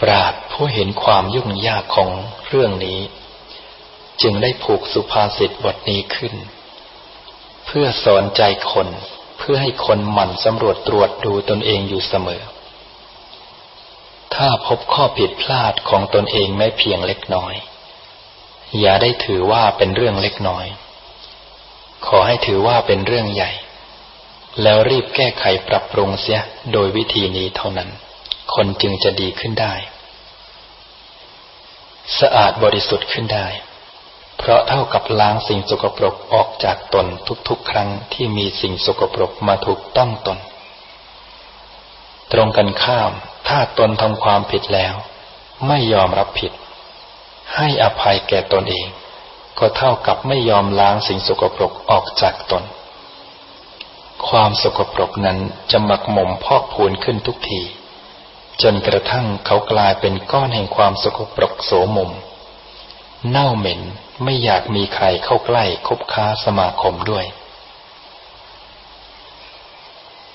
ปราดผู้เห็นความยุ่งยากของเรื่องนี้ จึงได้ผูกสุภาษิตบทนี้ขึ้น เพื่อสอนใจคนเพื่อให้คนหมั่นสำรวจตรวจดูตนเองอยู่เสมอ ถ้าพบข้อผิดพลาดของตนเองแม้เพียงเล็กน้อย อย่าได้ถือว่าเป็นเรื่องเล็กน้อย ขอให้ถือว่าเป็นเรื่องใหญ่ แล้วรีบแก้ไขปรับปรุงเสียโดยวิธีนี้เท่านั้น คนจึงจะดีขึ้นได้ สะอาดบริสุทธิ์ขึ้นได้ เพราะเท่ากับล้างสิ่งสกปรกออกจากตนทุกๆ ครั้งที่มีสิ่งสกปรกมาถูกต้องตน ตรงกันข้าม ถ้าตนทำความผิดแล้ว ไม่ยอมรับผิด ให้อภัยแก่ตนเอง ก็เท่ากับไม่ยอมล้างสิ่งสกปรกออกจากตน ความสกปรกนั้นจะหมักหมมพอกพูนขึ้นทุกที จนกระทั่งเขากลายเป็นก้อนแห่งความสกปรกโสมม เน่าเหม็นไม่อยากมีใครเข้าใกล้คบค้าสมาคมด้วย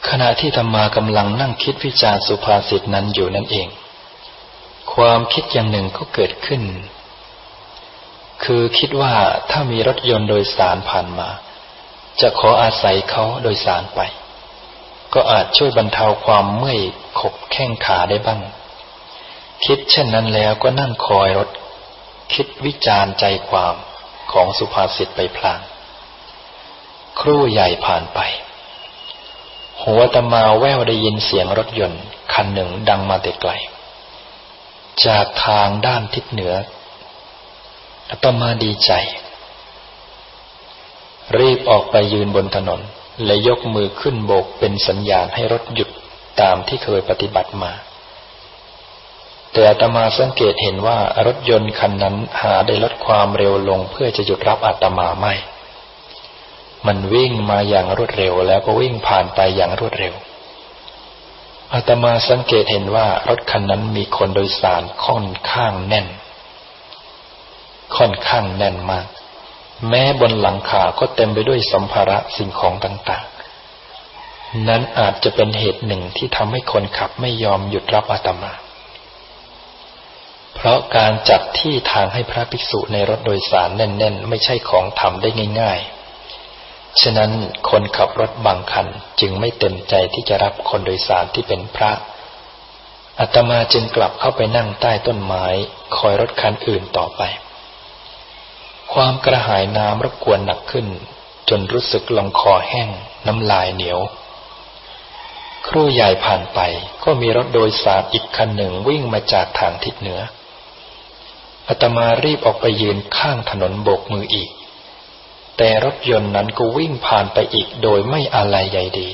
ขณะที่ธรรมากำลังนั่งคิดวิจารสุภาษิตนั้นอยู่นั่นเองความคิดอย่างหนึ่งก็เกิดขึ้น คือคิดว่าถ้ามีรถยนต์โดยสารผ่านมา จะขออาศัยเขาโดยสารไป ก็อาจช่วยบรรเทาความเมื่อยขบแข้งขาได้บ้าง คิดเช่นนั้นแล้วก็นั่งคอยรถ คิดวิจารณ์ใจความของสุภาษิตไปพลาง ครู่ใหญ่ผ่านไป หัวตมาแววได้ยินเสียงรถยนต์ คันหนึ่งดังมาแต่ไกล จากทางด้านทิศเหนือ อาตมาดีใจ รีบออกไปยืนบนถนน และยกมือขึ้นโบกเป็นสัญญาณให้รถหยุดตามที่เคยปฏิบัติมา แต่อาตมาสังเกตเห็นว่ารถยนต์คันนั้นหาได้ลดความเร็วลงเพื่อจะหยุดรับอาตมาไม่ มันวิ่งมาอย่างรวดเร็วแล้วก็วิ่งผ่านไปอย่างรวดเร็วอาตมาสังเกตเห็นว่ารถคันนั้นมีคนโดยสารค่อนข้างแน่น ค่อนข้างแน่นมาก แม้บนหลังคาก็เต็มไปด้วยสัมภาระสิ่งของต่างๆ นั้นอาจจะเป็นเหตุหนึ่งที่ทำให้คนขับไม่ยอมหยุดรับอาตมา เพราะการจัดที่ทางให้พระภิกษุในรถโดยสารแน่น ๆ ไม่ใช่ของทำได้ง่าย ๆ ฉะนั้นคนขับรถบางคันจึงไม่เต็มใจที่จะรับคนโดยสารที่เป็นพระอาตมาจึงกลับเข้าไปนั่งใต้ต้นไม้ คอยรถคันอื่นต่อไป ความกระหายน้ำรบกวนหนักขึ้น จนรู้สึกลงคอแห้ง น้ำลายเหนียว ครู่ใหญ่ผ่านไปก็มีรถโดยสารอีกคันหนึ่งวิ่งมาจากทางทิศเหนืออาตมารีบออกไปยืนข้างถนนโบกมืออีก แต่รถยนต์นั้นก็วิ่งผ่านไปอีกโดยไม่อะไรใหญ่ดี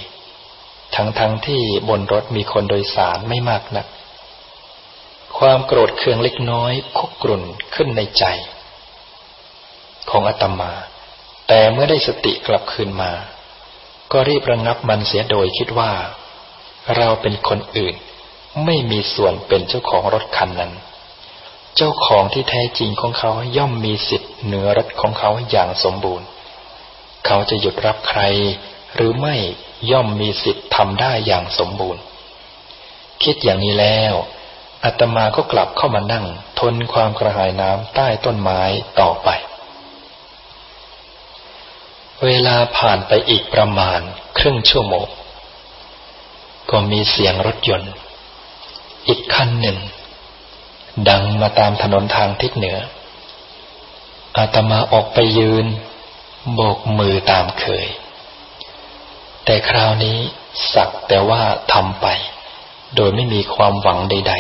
ทั้งทั้งที่บนรถมีคนโดยสารไม่มากนัก ความโกรธเคืองเล็กน้อยคุกกรุ่นขึ้นในใจ ของอาตมา แต่เมื่อได้สติกลับคืนมา ก็รีบระงงับมันเสียโดยคิดว่า เราเป็นคนอื่น ไม่มีส่วนเป็นเจ้าของรถคันนั้น เจ้าของที่แท้จริงของเขาย่อมมีสิทธิ์เหนือรถของเขาอย่างสมบูรณ์ เขาจะหยุดรับใคร หรือไม่ย่อมมีสิทธิ์ทำได้อย่างสมบูรณ์ คิดอย่างนี้แล้วอาตมาก็กลับเข้ามานั่ง ทนความกระหายน้ำใต้ต้นไม้ต่อไป เวลาผ่านไปอีกประมาณครึ่งชั่วโมง ก็มีเสียงรถยนต์ อีกคันหนึ่ง ดังมาตามถนนทางทิศเหนือ อาตมาออกไปยืน โบกมือตามเคย แต่คราวนี้สักแต่ว่าทำไป โดยไม่มีความหวังใด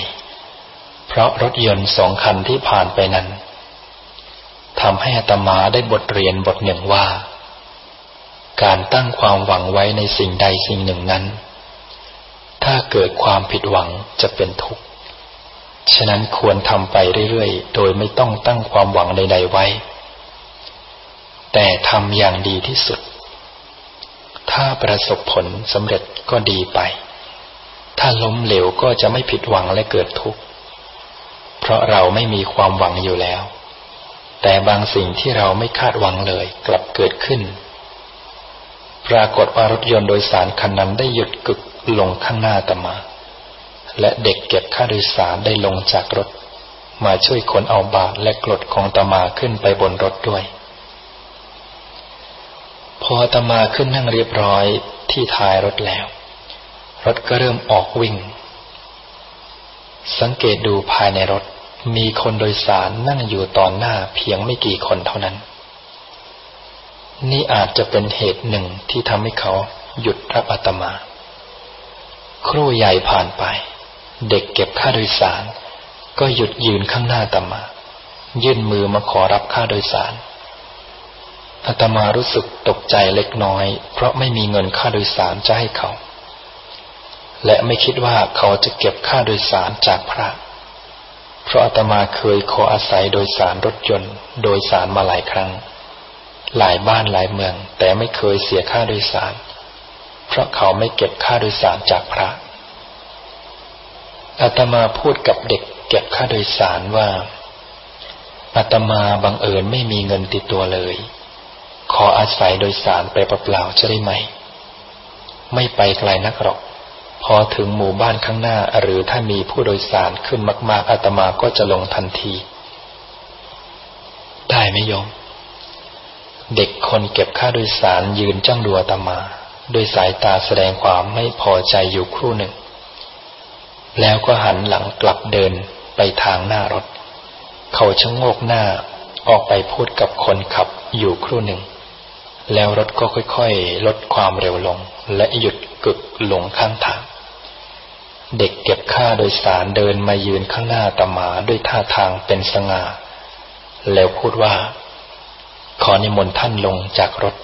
ๆ เพราะรถยนต์สองคันที่ผ่านไปนั้นทำให้อาตมาได้บทเรียนบทหนึ่งว่า การตั้งความหวังไว้ในสิ่งใดสิ่งหนึ่งนั้น ถ้าเกิดความผิดหวังจะเป็นทุกข์ ฉะนั้นควรทำไปเรื่อยๆ โดยไม่ต้องตั้งความหวังใด ๆ ไว้ แต่ทำอย่างดีที่สุด ถ้าประสบผลสำเร็จก็ดีไป ถ้าล้มเหลวก็จะไม่ผิดหวังและเกิดทุกข์ เพราะเราไม่มีความหวังอยู่แล้ว แต่บางสิ่งที่เราไม่คาดหวังเลยกลับเกิดขึ้น ปรากฏว่ารถยนต์โดยสารคันนั้นได้หยุดกึกลงข้างหน้าตมา และเด็กเก็บค่าโดยสารได้ลงจากรถ มาช่วยขนเอาบาตรและกรดของตมาขึ้นไปบนรถด้วย พอตมาขึ้นนั่งเรียบร้อยที่ท้ายรถแล้ว รถก็เริ่มออกวิ่ง สังเกตดูภายในรถมีคนโดยสารนั่งอยู่ตอนหน้าเพียงไม่กี่คนเท่านั้น นี่อาจจะเป็นเหตุหนึ่งที่ทำให้เขาหยุดรับอาตมา ครู่ใหญ่ผ่านไป เด็กเก็บค่าโดยสาร ก็หยุดยืนข้างหน้าตมา ยื่นมือมาขอรับค่าโดยสารอาตมารู้สึกตกใจเล็กน้อย เพราะไม่มีเงินค่าโดยสารจะให้เขา และไม่คิดว่าเขาจะเก็บค่าโดยสารจากพระ เพราะอาตมาเคยขออาศัยโดยสารรถยนต์ โดยสารมาหลายครั้ง หลายบ้านหลายเมือง แต่ไม่เคยเสียค่าโดยสาร เพราะเขาไม่เก็บค่าโดยสารจากพระอาตมาพูดกับเด็กเก็บค่าโดยสารว่าอาตมาบังเอิญไม่มีเงินติดตัวเลย ขออาศัยโดยสารไปเปล่าๆจะได้ไหม ไม่ไปไกลนักหรอก พอถึงหมู่บ้านข้างหน้าหรือถ้ามีผู้โดยสารขึ้นมาก ๆอาตมาก็จะลงทันที ได้ไหมโยม เด็กคนเก็บค่าโดยสารยืนจ้องดูอาตมาโดยสายตาแสดงความไม่พอใจอยู่ครู่หนึ่ง แล้วก็หันหลังกลับเดินไปทางหน้ารถ เขาชะโงกหน้าออกไปพูดกับคนขับอยู่ครู่หนึ่ง แล้วรถก็ค่อยๆ ลดความเร็วลง และหยุดกึกลงข้างทาง เด็กเก็บค่าโดยสารเดินมายืนข้างหน้าตมาด้วยท่าทางเป็นสง่าแล้วพูดว่า ขอนิมนต์ท่านลงจากรถ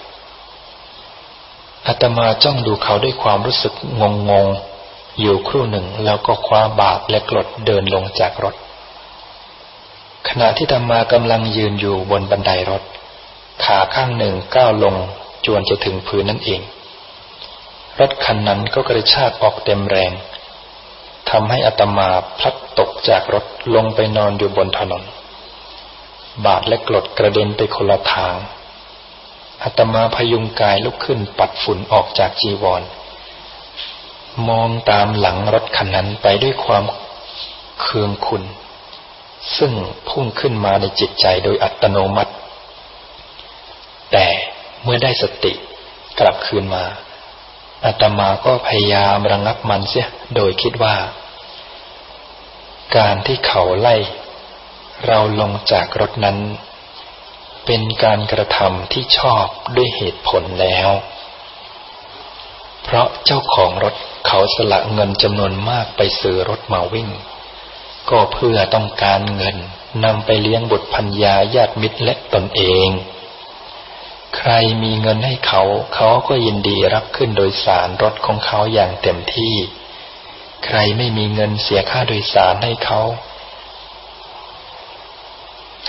อาตมาจ้องดูเขาด้วยความรู้สึกงงงอยู่ครู่หนึ่งแล้วก็คว้าบาปและกรดเดินลงจากรถ ขณะที่ธรรมากำลังยืนอยู่บนบันไดรถ ขาข้างหนึ่งก้าวลงจวนจะถึงพื้นนั่นเอง รถคันนั้นก็กระชากออกเต็มแรงทำให้อัตมาพลัดตกจากรถลงไปนอนอยู่บนถนน บาดและกรดกระเด็นไปคนละทางอัตมาพยุงกายลุกขึ้นปัดฝุ่นออกจากจีวร มองตามหลังรถคันนั้นไปด้วยความเคืองคุณ ซึ่งพุ่งขึ้นมาในจิตใจโดยอัตโนมัติ แต่เมื่อได้สติกลับคืนมาอาตมาก็พยายามระงงับมันเสีย โดยคิดว่า การที่เขาไล่ เราลงจากรถนั้น เป็นการกระทำที่ชอบด้วยเหตุผลแล้ว เพราะเจ้าของรถเขาสละเงินจำนวนมากไปซื้อรถมาวิ่ง ก็เพื่อต้องการเงินนำไปเลี้ยงบุตรพัญญาญาติมิตรและตนเอง ใครมีเงินให้เขา เขาก็ยินดีรับขึ้นโดยสารรถของเขาอย่างเต็มที่ ใครไม่มีเงินเสียค่าโดยสารให้เขา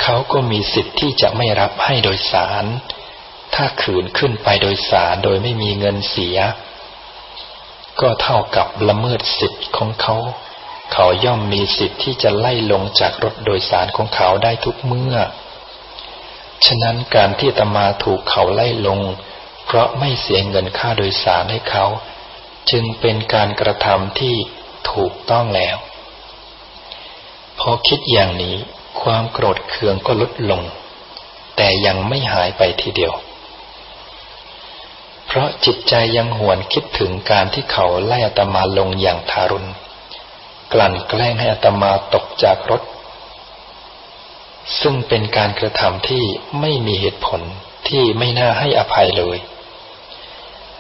เขาก็มีสิทธิ์ที่จะไม่รับให้โดยสาร ถ้าขืนขึ้นไปโดยสารโดยไม่มีเงินเสีย ก็เท่ากับละเมิดสิทธิ์ของเขา เขาย่อมมีสิทธิ์ที่จะไล่ลงจากรถโดยสารของเขาได้ทุกเมื่อ ฉะนั้นการที่ตมาถูกเขาไล่ลง เพราะไม่เสียเงินค่าโดยสารให้เขา จึงเป็นการกระทำที่ถูกต้องแล้ว พอคิดอย่างนี้ ความโกรธเคืองก็ลดลง แต่ยังไม่หายไปทีเดียว เพราะจิตใจยังหวนคิดถึงการที่เขาไล่อาตมาลงอย่างทารุณ กลั่นแกล้งให้อาตมาตกจากรถ ซึ่งเป็นการกระทำที่ไม่มีเหตุผลที่ไม่น่าให้อภัยเลย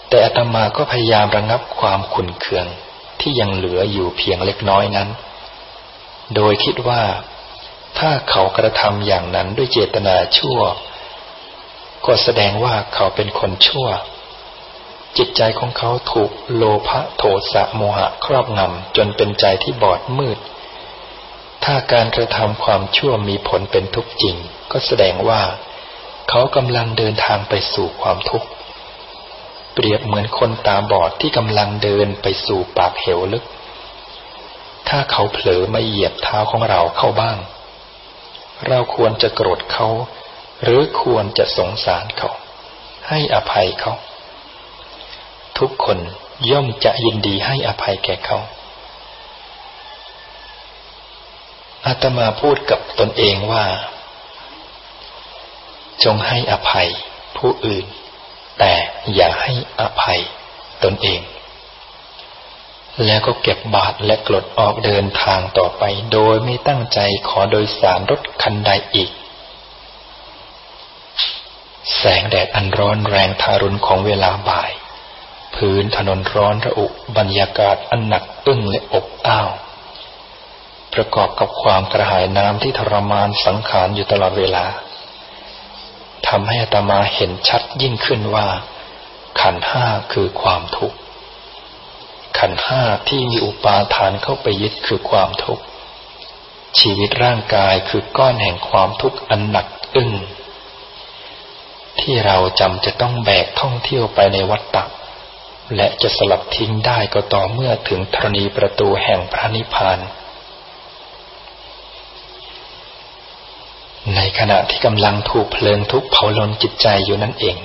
แต่อาตมาก็พยายามระงับความขุนเคืองที่ยังเหลืออยู่เพียงเล็กน้อยนั้น โดยคิดว่า ถ้าเขากระทำอย่างนั้นด้วยเจตนาชั่ว ก็แสดงว่าเขาเป็นคนชั่ว จิตใจของเขาถูกโลภะโทสะโมหะครอบงำจนเป็นใจที่บอดมืด ถ้าการกระทำความชั่วมีผลเป็นทุกข์จริง ก็แสดงว่า เขากำลังเดินทางไปสู่ความทุกข์ เปรียบเหมือนคนตาบอดที่กำลังเดินไปสู่ปากเหวลึก ถ้าเขาเผลอมาเหยียบเท้าของเราเข้าบ้าง เราควรจะโกรธเขา หรือควรจะสงสารเขา ให้อภัยเขา ทุกคนย่อมจะยินดีให้อภัยแก่เขาอาตมาพูดกับตนเองว่า จงให้อภัยผู้อื่น แต่อย่าให้อภัยตนเอง แล้วก็เก็บบาทและกลดออกเดินทางต่อไป โดยไม่ตั้งใจขอโดยสารรถคันใดอีก แสงแดดอันร้อนแรงทารุณของเวลาบ่าย พื้นถนนร้อนระอุบรรยากาศอันหนักอึ้งและอบอ้าว ประกอบกับความกระหายน้ำที่ทรมานสังขารอยู่ตลอดเวลาทำให้อาตมาเห็นชัดยิ่งขึ้นว่า ขันห้าคือความทุกข์ ขันห้าที่มีอุปาทานเข้าไปยึดคือความทุกข์ ชีวิตร่างกายคือก้อนแห่งความทุกข์อันหนักอึ้งที่เราจำจะต้องแบกท่องเที่ยวไปในวัฏฏะและจะสลับทิ้งได้ก็ต่อเมื่อถึงธรณีประตูแห่งพระนิพพาน ในขณะที่กำลังถูกเพลิงทุกเผาลนจิตใจอยู่นั่นเอง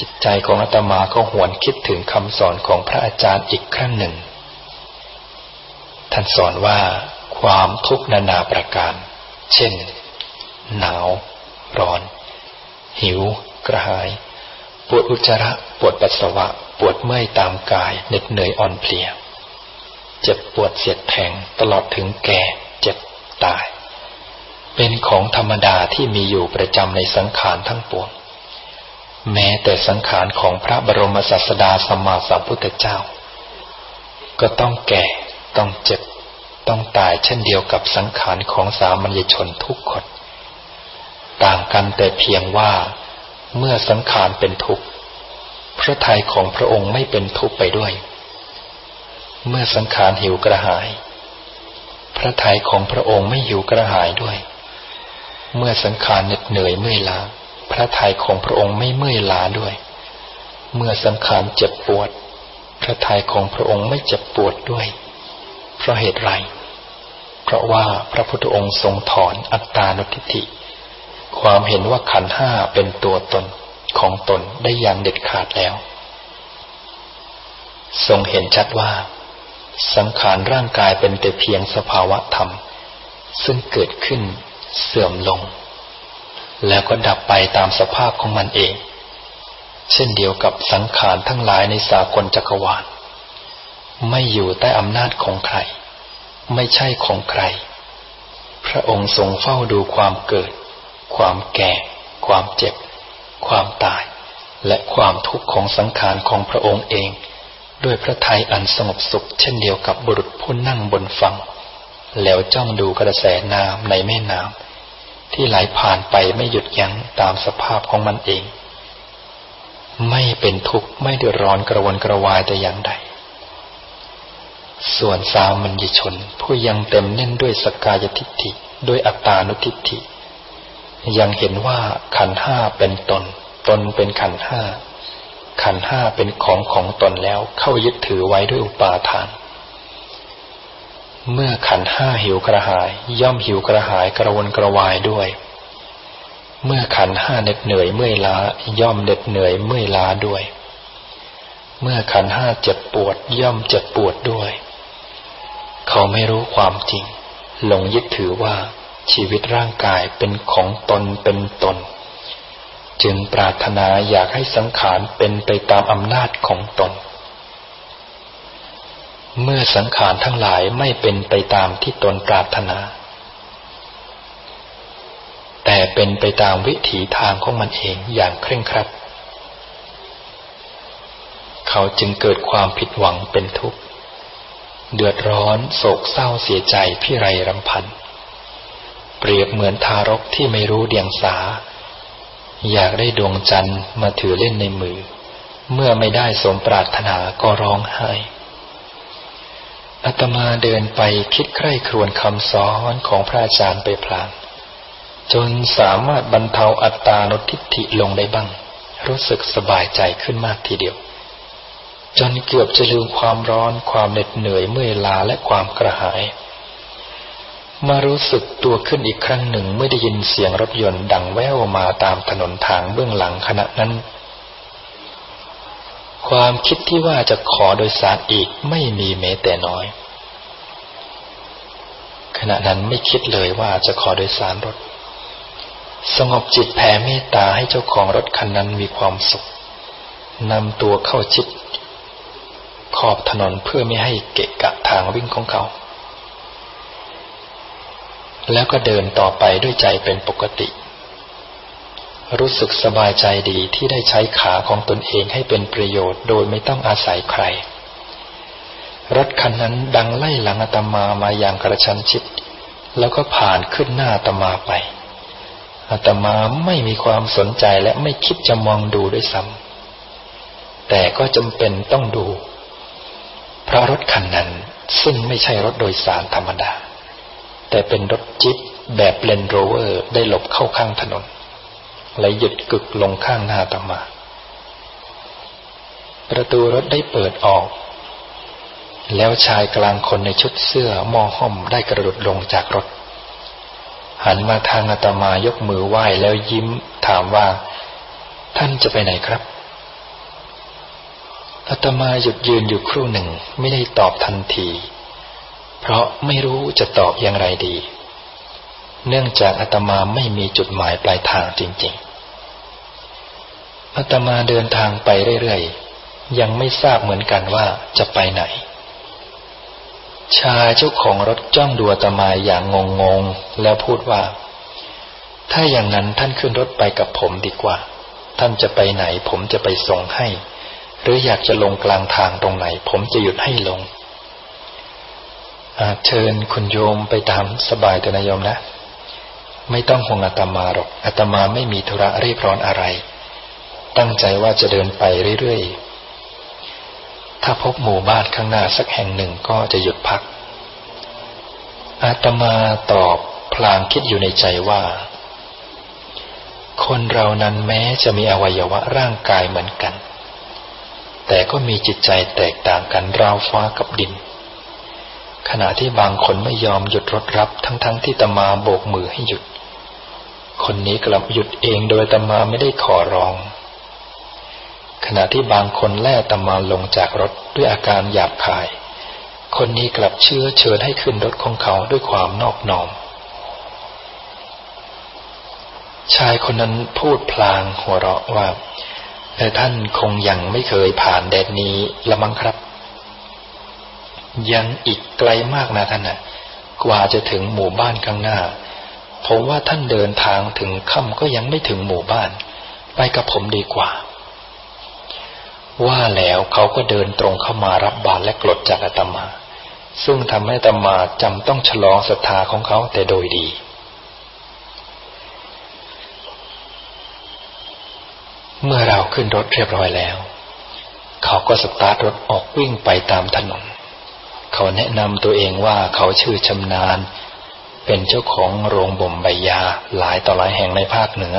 จิตใจของอาตมาก็หวนคิดถึงคำสอนของพระอาจารย์อีกครั้งหนึ่ง ท่านสอนว่าความทุกข์นานาประการ เช่น หนาว ร้อน หิว กระหาย ปวดอุจจาระ ปวดปัสสาวะ ปวดเมื่อยตามกาย เหน็ดเหนื่อยอ่อนเพลีย เจ็บปวดเสียดแทงตลอดถึงแก่ เจ็บตาย เป็นของธรรมดาที่มีอยู่ประจำในสังขารทั้งปวง แม้แต่สังขารของพระบรมศาสดาสัมมาสัมพุทธเจ้า ก็ต้องแก่ต้องเจ็บ ต้องตายเช่นเดียวกับสังขารของสามัญชนทุกคน ต่างกันแต่เพียงว่าเมื่อสังขารเป็นทุกข์พระทัยของพระองค์ไม่เป็นทุกข์ไปด้วย เมื่อสังขารหิวกระหาย พระทัยของพระองค์ไม่หิวกระหายด้วย เมื่อสังขารเหน็ดเหนื่อยเมื่อยล้า พระทัยของพระองค์ไม่เมื่อยล้าด้วย เมื่อสังขารเจ็บปวด พระทัยของพระองค์ไม่เจ็บปวดด้วย เพราะเหตุไร เพราะว่าพระพุทธองค์ทรงถอนอัตตานุทิฏฐิ ความเห็นว่าขันห้าเป็นตัวตนของตนได้อย่างเด็ดขาดแล้ว ทรงเห็นชัดว่า สังขารร่างกายเป็นแต่เพียงสภาวะธรรม ซึ่งเกิดขึ้นเสื่อมลง แล้วก็ดับไปตามสภาพของมันเอง เช่นเดียวกับสังขารทั้งหลายในสากลจักรวาล ไม่อยู่ใต้อำนาจของใคร ไม่ใช่ของใคร พระองค์ทรงเฝ้าดูความเกิด ความแก่ ความเจ็บ ความตาย และความทุกข์ของสังขารของพระองค์เอง ด้วยพระทัยอันสงบสุข เช่นเดียวกับบุรุษผู้นั่งบนฝั่งแล้วจ้องดูกระแสน้ำในแม่น้ำ ที่ไหลผ่านไปไม่หยุดยั้งตามสภาพของมันเอง ไม่เป็นทุกข์ไม่เดือดร้อนกระวนกระวายแต่อย่างใด ส่วนสามัญญชน ผู้ยังเต็มแน่นด้วยสกายทิฏฐิด้วยอัตตานุทิฏฐิ ยังเห็นว่าขันห้าเป็นตน ตนเป็นขันห้าขันห้าเป็นของของตนแล้วเข้ายึดถือไว้ด้วยอุปาทาน เมื่อขันห้าหิวกระหาย ย่อมหิวกระหายกระวนกระวายด้วย เมื่อขันห้าเหน็ดเหนื่อยเมื่อยล้า ย่อมเหน็ดเหนื่อยเมื่อยล้าด้วย เมื่อขันห้าเจ็บปวด ย่อมเจ็บปวดด้วย เขาไม่รู้ความจริง หลงยึดถือว่าชีวิตร่างกายเป็นของตนเป็นตน จึงปรารถนาอยากให้สังขารเป็นไปตามอำนาจของตน เมื่อสังขารทั้งหลายไม่เป็นไปตามที่ตนปรารถนา แต่เป็นไปตามวิถีทางของมันเองอย่างเคร่งครัด เขาจึงเกิดความผิดหวังเป็นทุกข์ เดือดร้อนโศกเศร้าเสียใจพิไรรำพัน เปรียบเหมือนทารกที่ไม่รู้เดียงสา อยากได้ดวงจันทร์มาถือเล่นในมือ เมื่อไม่ได้สมปรารถนาก็ร้องไห้ อาตมาเดินไปคิดใคร่ครวญคำสอนของพระอาจารย์ไปพลางจนสามารถบรรเทาอัตตานุทิฏฐิลงได้บ้าง รู้สึกสบายใจขึ้นมากทีเดียว จนเกือบจะลืมความร้อนความเหน็ดเหนื่อยเมื่อยล้าและความกระหาย มารู้สึกตัวขึ้นอีกครั้งหนึ่งเมื่อได้ยินเสียงรถยนต์ดังแว่วมาตามถนนทางเบื้องหลังขณะนั้น ความคิดที่ว่าจะขอโดยสารอีกไม่มีแม้แต่น้อย ขณะนั้นไม่คิดเลยว่าจะขอโดยสารรถ สงบจิตแผ่เมตตาให้เจ้าของรถคันนั้นมีความสุขนำตัวเข้าจิตขอบถนนเพื่อไม่ให้เกะกะทางวิ่งของเขา แล้วก็เดินต่อไปด้วยใจเป็นปกติ รู้สึกสบายใจดีที่ได้ใช้ขาของตนเองให้เป็นประโยชน์ โดยไม่ต้องอาศัยใคร รถคันนั้นดังไล่หลังอาตมามาอย่างกระชันชิด แล้วก็ผ่านขึ้นหน้าอาตมาไปอาตมาไม่มีความสนใจและไม่คิดจะมองดูด้วยซ้ำแต่ก็จำเป็นต้องดู เพราะรถคันนั้นซึ่งไม่ใช่รถโดยสารธรรมดา แต่เป็นรถจิ๊บแบบเลนโรเวอร์ได้หลบเข้าข้างถนน และหยุดกึกลงข้างหน้าตมา ประตูรถได้เปิดออก แล้วชายกลางคนในชุดเสื้อมอห้อมได้กระโดดลงจากรถ หันมาทางอาตมายกมือไหว้แล้วยิ้มถามว่า ท่านจะไปไหนครับอาตมาหยุดยืนอยู่ครู่หนึ่งไม่ได้ตอบทันที เพราะไม่รู้จะตอบอย่างไรดี เนื่องจากอาตมาไม่มีจุดหมายปลายทางจริง ๆอาตมาเดินทางไปเรื่อยๆ ยังไม่ทราบเหมือนกันว่าจะไปไหน ชายเจ้าของรถจ้องดูอาตมาอย่างงงๆ แล้วพูดว่า ถ้าอย่างนั้นท่านขึ้นรถไปกับผมดีกว่า ท่านจะไปไหนผมจะไปส่งให้ หรืออยากจะลงกลางทางตรงไหน ผมจะหยุดให้ลงเชิญคุณโยมไปตามสบายแต่นายโยมนะ ไม่ต้องห่วงอาตมาหรอกอาตมาไม่มีธุระรีบร้อนอะไร ตั้งใจว่าจะเดินไปเรื่อยๆ ถ้าพบหมู่บ้านข้างหน้าสักแห่งหนึ่งก็จะหยุดพัก อาตมาตอบพลางคิดอยู่ในใจว่า คนเรานั้นแม้จะมีอวัยวะร่างกายเหมือนกัน แต่ก็มีจิตใจแตกต่างกันราวฟ้ากับดิน ขณะที่บางคนไม่ยอมหยุดรถรับ ทั้งๆทที่ตมาโบกมือให้หยุด คนนี้กลับหยุดเองโดยตมาไม่ได้ขอร้อง ขณะที่บางคนแล่ตมาลงจากรถด้วยอาการหยาบคาย คนนี้กลับเชื่อเชิญให้ขึ้นรถของเขาด้วยความนอบน้อม ชายคนนั้นพูดพลางหัวเราะว่าแต่ท่านคงยังไม่เคยผ่านแดนนี้ละมั้งครับ ยังอีกไกลมากนะท่านนะกว่าจะถึงหมู่บ้านข้างหน้า ผมว่าท่านเดินทางถึงค่ำก็ยังไม่ถึงหมู่บ้าน ไปกับผมดีกว่า ว่าแล้วเขาก็เดินตรงเข้ามารับบาตรและกรดจากอาตมา ซึ่งทำให้อาตมาจำต้องฉลองศรัทธาของเขาแต่โดยดีเมื่อเราขึ้นรถเรียบร้อยแล้ว เขาก็สตาร์ทรถออกวิ่งไปตามถนน เขาแนะนำตัวเองว่าเขาชื่อชำนาญ เป็นเจ้าของโรงบ่มใบยาหลายต่อหลายแห่งในภาคเหนือ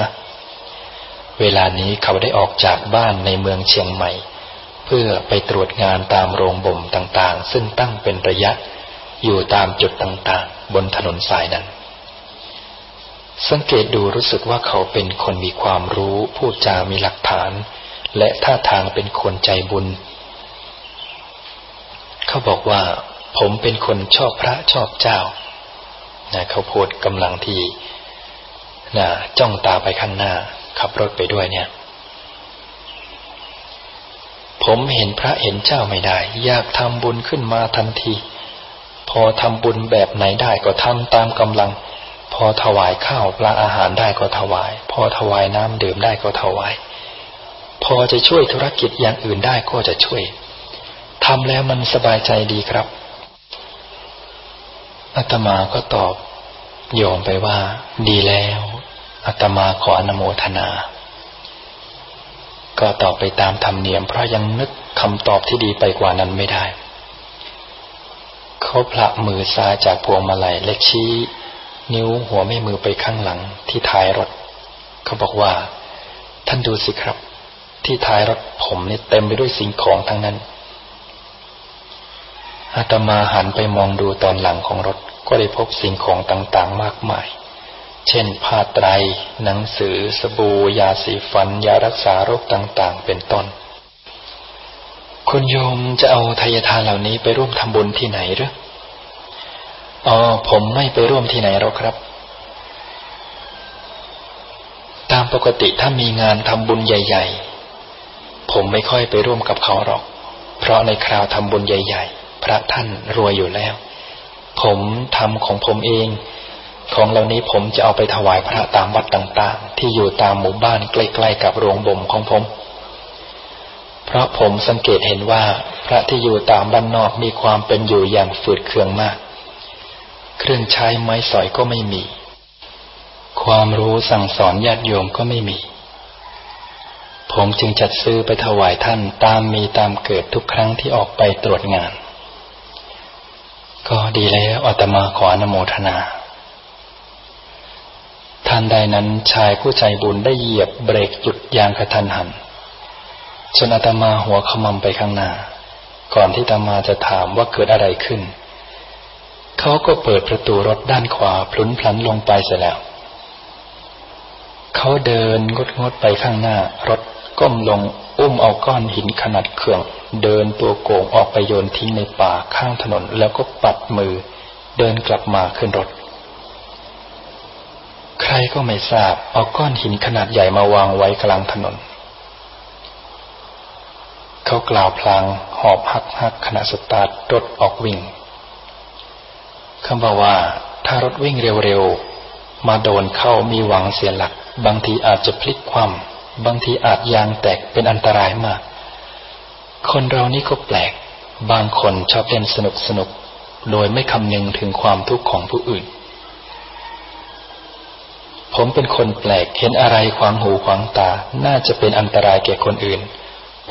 เวลานี้เขาได้ออกจากบ้านในเมืองเชียงใหม่ เพื่อไปตรวจงานตามโรงบ่มต่างๆ ซึ่งตั้งเป็นระยะอยู่ตามจุดต่างๆ บนถนนสายนั้น สังเกตดูรู้สึกว่าเขาเป็นคนมีความรู้ พูดจามีหลักฐาน และท่าทางเป็นคนใจบุญ เขาบอกว่าผมเป็นคนชอบพระชอบเจ้านะเขาพูดกำลังที่นะจ้องตาไปข้างหน้า ขับรถไปด้วยเนี่ย ผมเห็นพระเห็นเจ้าไม่ได้ อยากทำบุญขึ้นมาทันที พอทำบุญแบบไหนได้ก็ทำตามกำลัง พอถวายข้าวปลาอาหารได้ก็ถวาย พอถวายน้ำดื่มได้ก็ถวาย พอจะช่วยธุรกิจอย่างอื่นได้ก็จะช่วย ทำแล้วมันสบายใจดีครับอาตมาก็ตอบโยมไปว่า ดีแล้วอาตมาขออนโมทนา ก็ตอบไปตามธรรมเนียม เพราะยังนึกคำตอบที่ดีไปกว่านั้นไม่ได้ เขาพละมือซ้ายจากพวงมาลัยเล็กชี้ นิ้วหัวไม่มือไปข้างหลังที่ท้ายรถ เขาบอกว่า ท่านดูสิครับ ที่ท้ายรถผมนี่เต็มไปด้วยสิ่งของทั้งนั้น อาตมาหันไปมองดูตอนหลังของรถ ก็ได้พบสิ่งของต่างๆ มากมาย เช่น ผ้าไตร หนังสือ สบู่ ยาสีฟัน ยารักษาโรคต่างๆ เป็นต้น คุณโยมจะเอาทายทานเหล่านี้ไปร่วมทำบุญที่ไหนหรืออ๋อ ผมไม่ไปร่วมที่ไหนหรอกครับ ตามปกติถ้ามีงานทำบุญใหญ่ ๆ ผมไม่ค่อยไปร่วมกับเขาหรอก เพราะในคราวทำบุญใหญ่ ๆ พระท่านรวยอยู่แล้ว ผมทำของผมเอง ของเหล่านี้ผมจะเอาไปถวายพระตามวัดต่างๆ ที่อยู่ตามหมู่บ้านใกล้ๆกับโรงบ่มของผม เพราะผมสังเกตเห็นว่าพระที่อยู่ตามบ้านนอกมีความเป็นอยู่อย่างฝืดเคืองมาก เครื่องใช้ไม้สอยก็ไม่มี ความรู้สั่งสอนญาติโยมก็ไม่มีผมจึงจัดซื้อไปถวายท่านตามมีตามเกิดทุกครั้งที่ออกไปตรวจงาน ก็ดีแล้วอาตมาขออนโมทนาท่านใดนั้นชายผู้ใจบุญได้เหยียบเบรกหยุดยางกระทันหันจนอาตมาหัวขมำไปข้างหน้า ก่อนที่อาตมาจะถามว่าเกิดอะไรขึ้น เขาก็เปิดประตูรถด้านขวาพลุนพลันลงไปเสียแล้ว เขาเดินงดงดไปข้างหน้ารถ ก้มลงอุ้มเอาก้อนหินขนาดเครื่อง เดินตัวโกงออกไปโยนทิ้งในป่าข้างถนน แล้วก็ปัดมือ เดินกลับมาขึ้นรถ ใครก็ไม่ทราบ เอาก้อนหินขนาดใหญ่มาวางไว้กลางถนน เขากล่าวพลางหอบหักหักขณะสตาร์ทรถออกวิ่งคำบอกว่าถ้ารถวิ่งเร็วๆ มาโดนเข้ามีหวังเสียหลัก บางทีอาจจะพลิกคว่ำ บางทีอาจยางแตกเป็นอันตรายมาก คนเรานี่ก็แปลก บางคนชอบเล่นสนุกสนุก โดยไม่คำนึงถึงความทุกข์ของผู้อื่น ผมเป็นคนแปลกเห็นอะไรขวางหูขวางตา น่าจะเป็นอันตรายแก่คนอื่น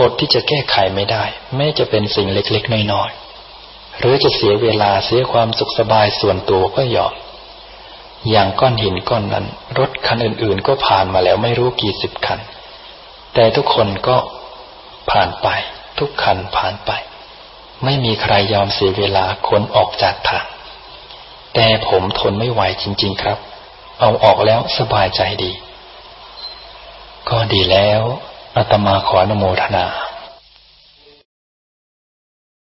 อดที่จะแก้ไขไม่ได้ แม้จะเป็นสิ่งเล็กๆน้อยๆหรือจะเสียเวลาเสียความสุขสบายส่วนตัวก็ยอม อย่างก้อนหินก้อนนั้น รถคันอื่น ๆ ก็ผ่านมาแล้วไม่รู้กี่สิบคัน แต่ทุกคนก็ผ่านไป ทุกคันผ่านไป ไม่มีใครยอมเสียเวลาค้นออกจากทาง แต่ผมทนไม่ไหวจริง ๆ ครับ เอาออกแล้วสบายใจดี ก็ดีแล้วอาตมาขออนโมทนา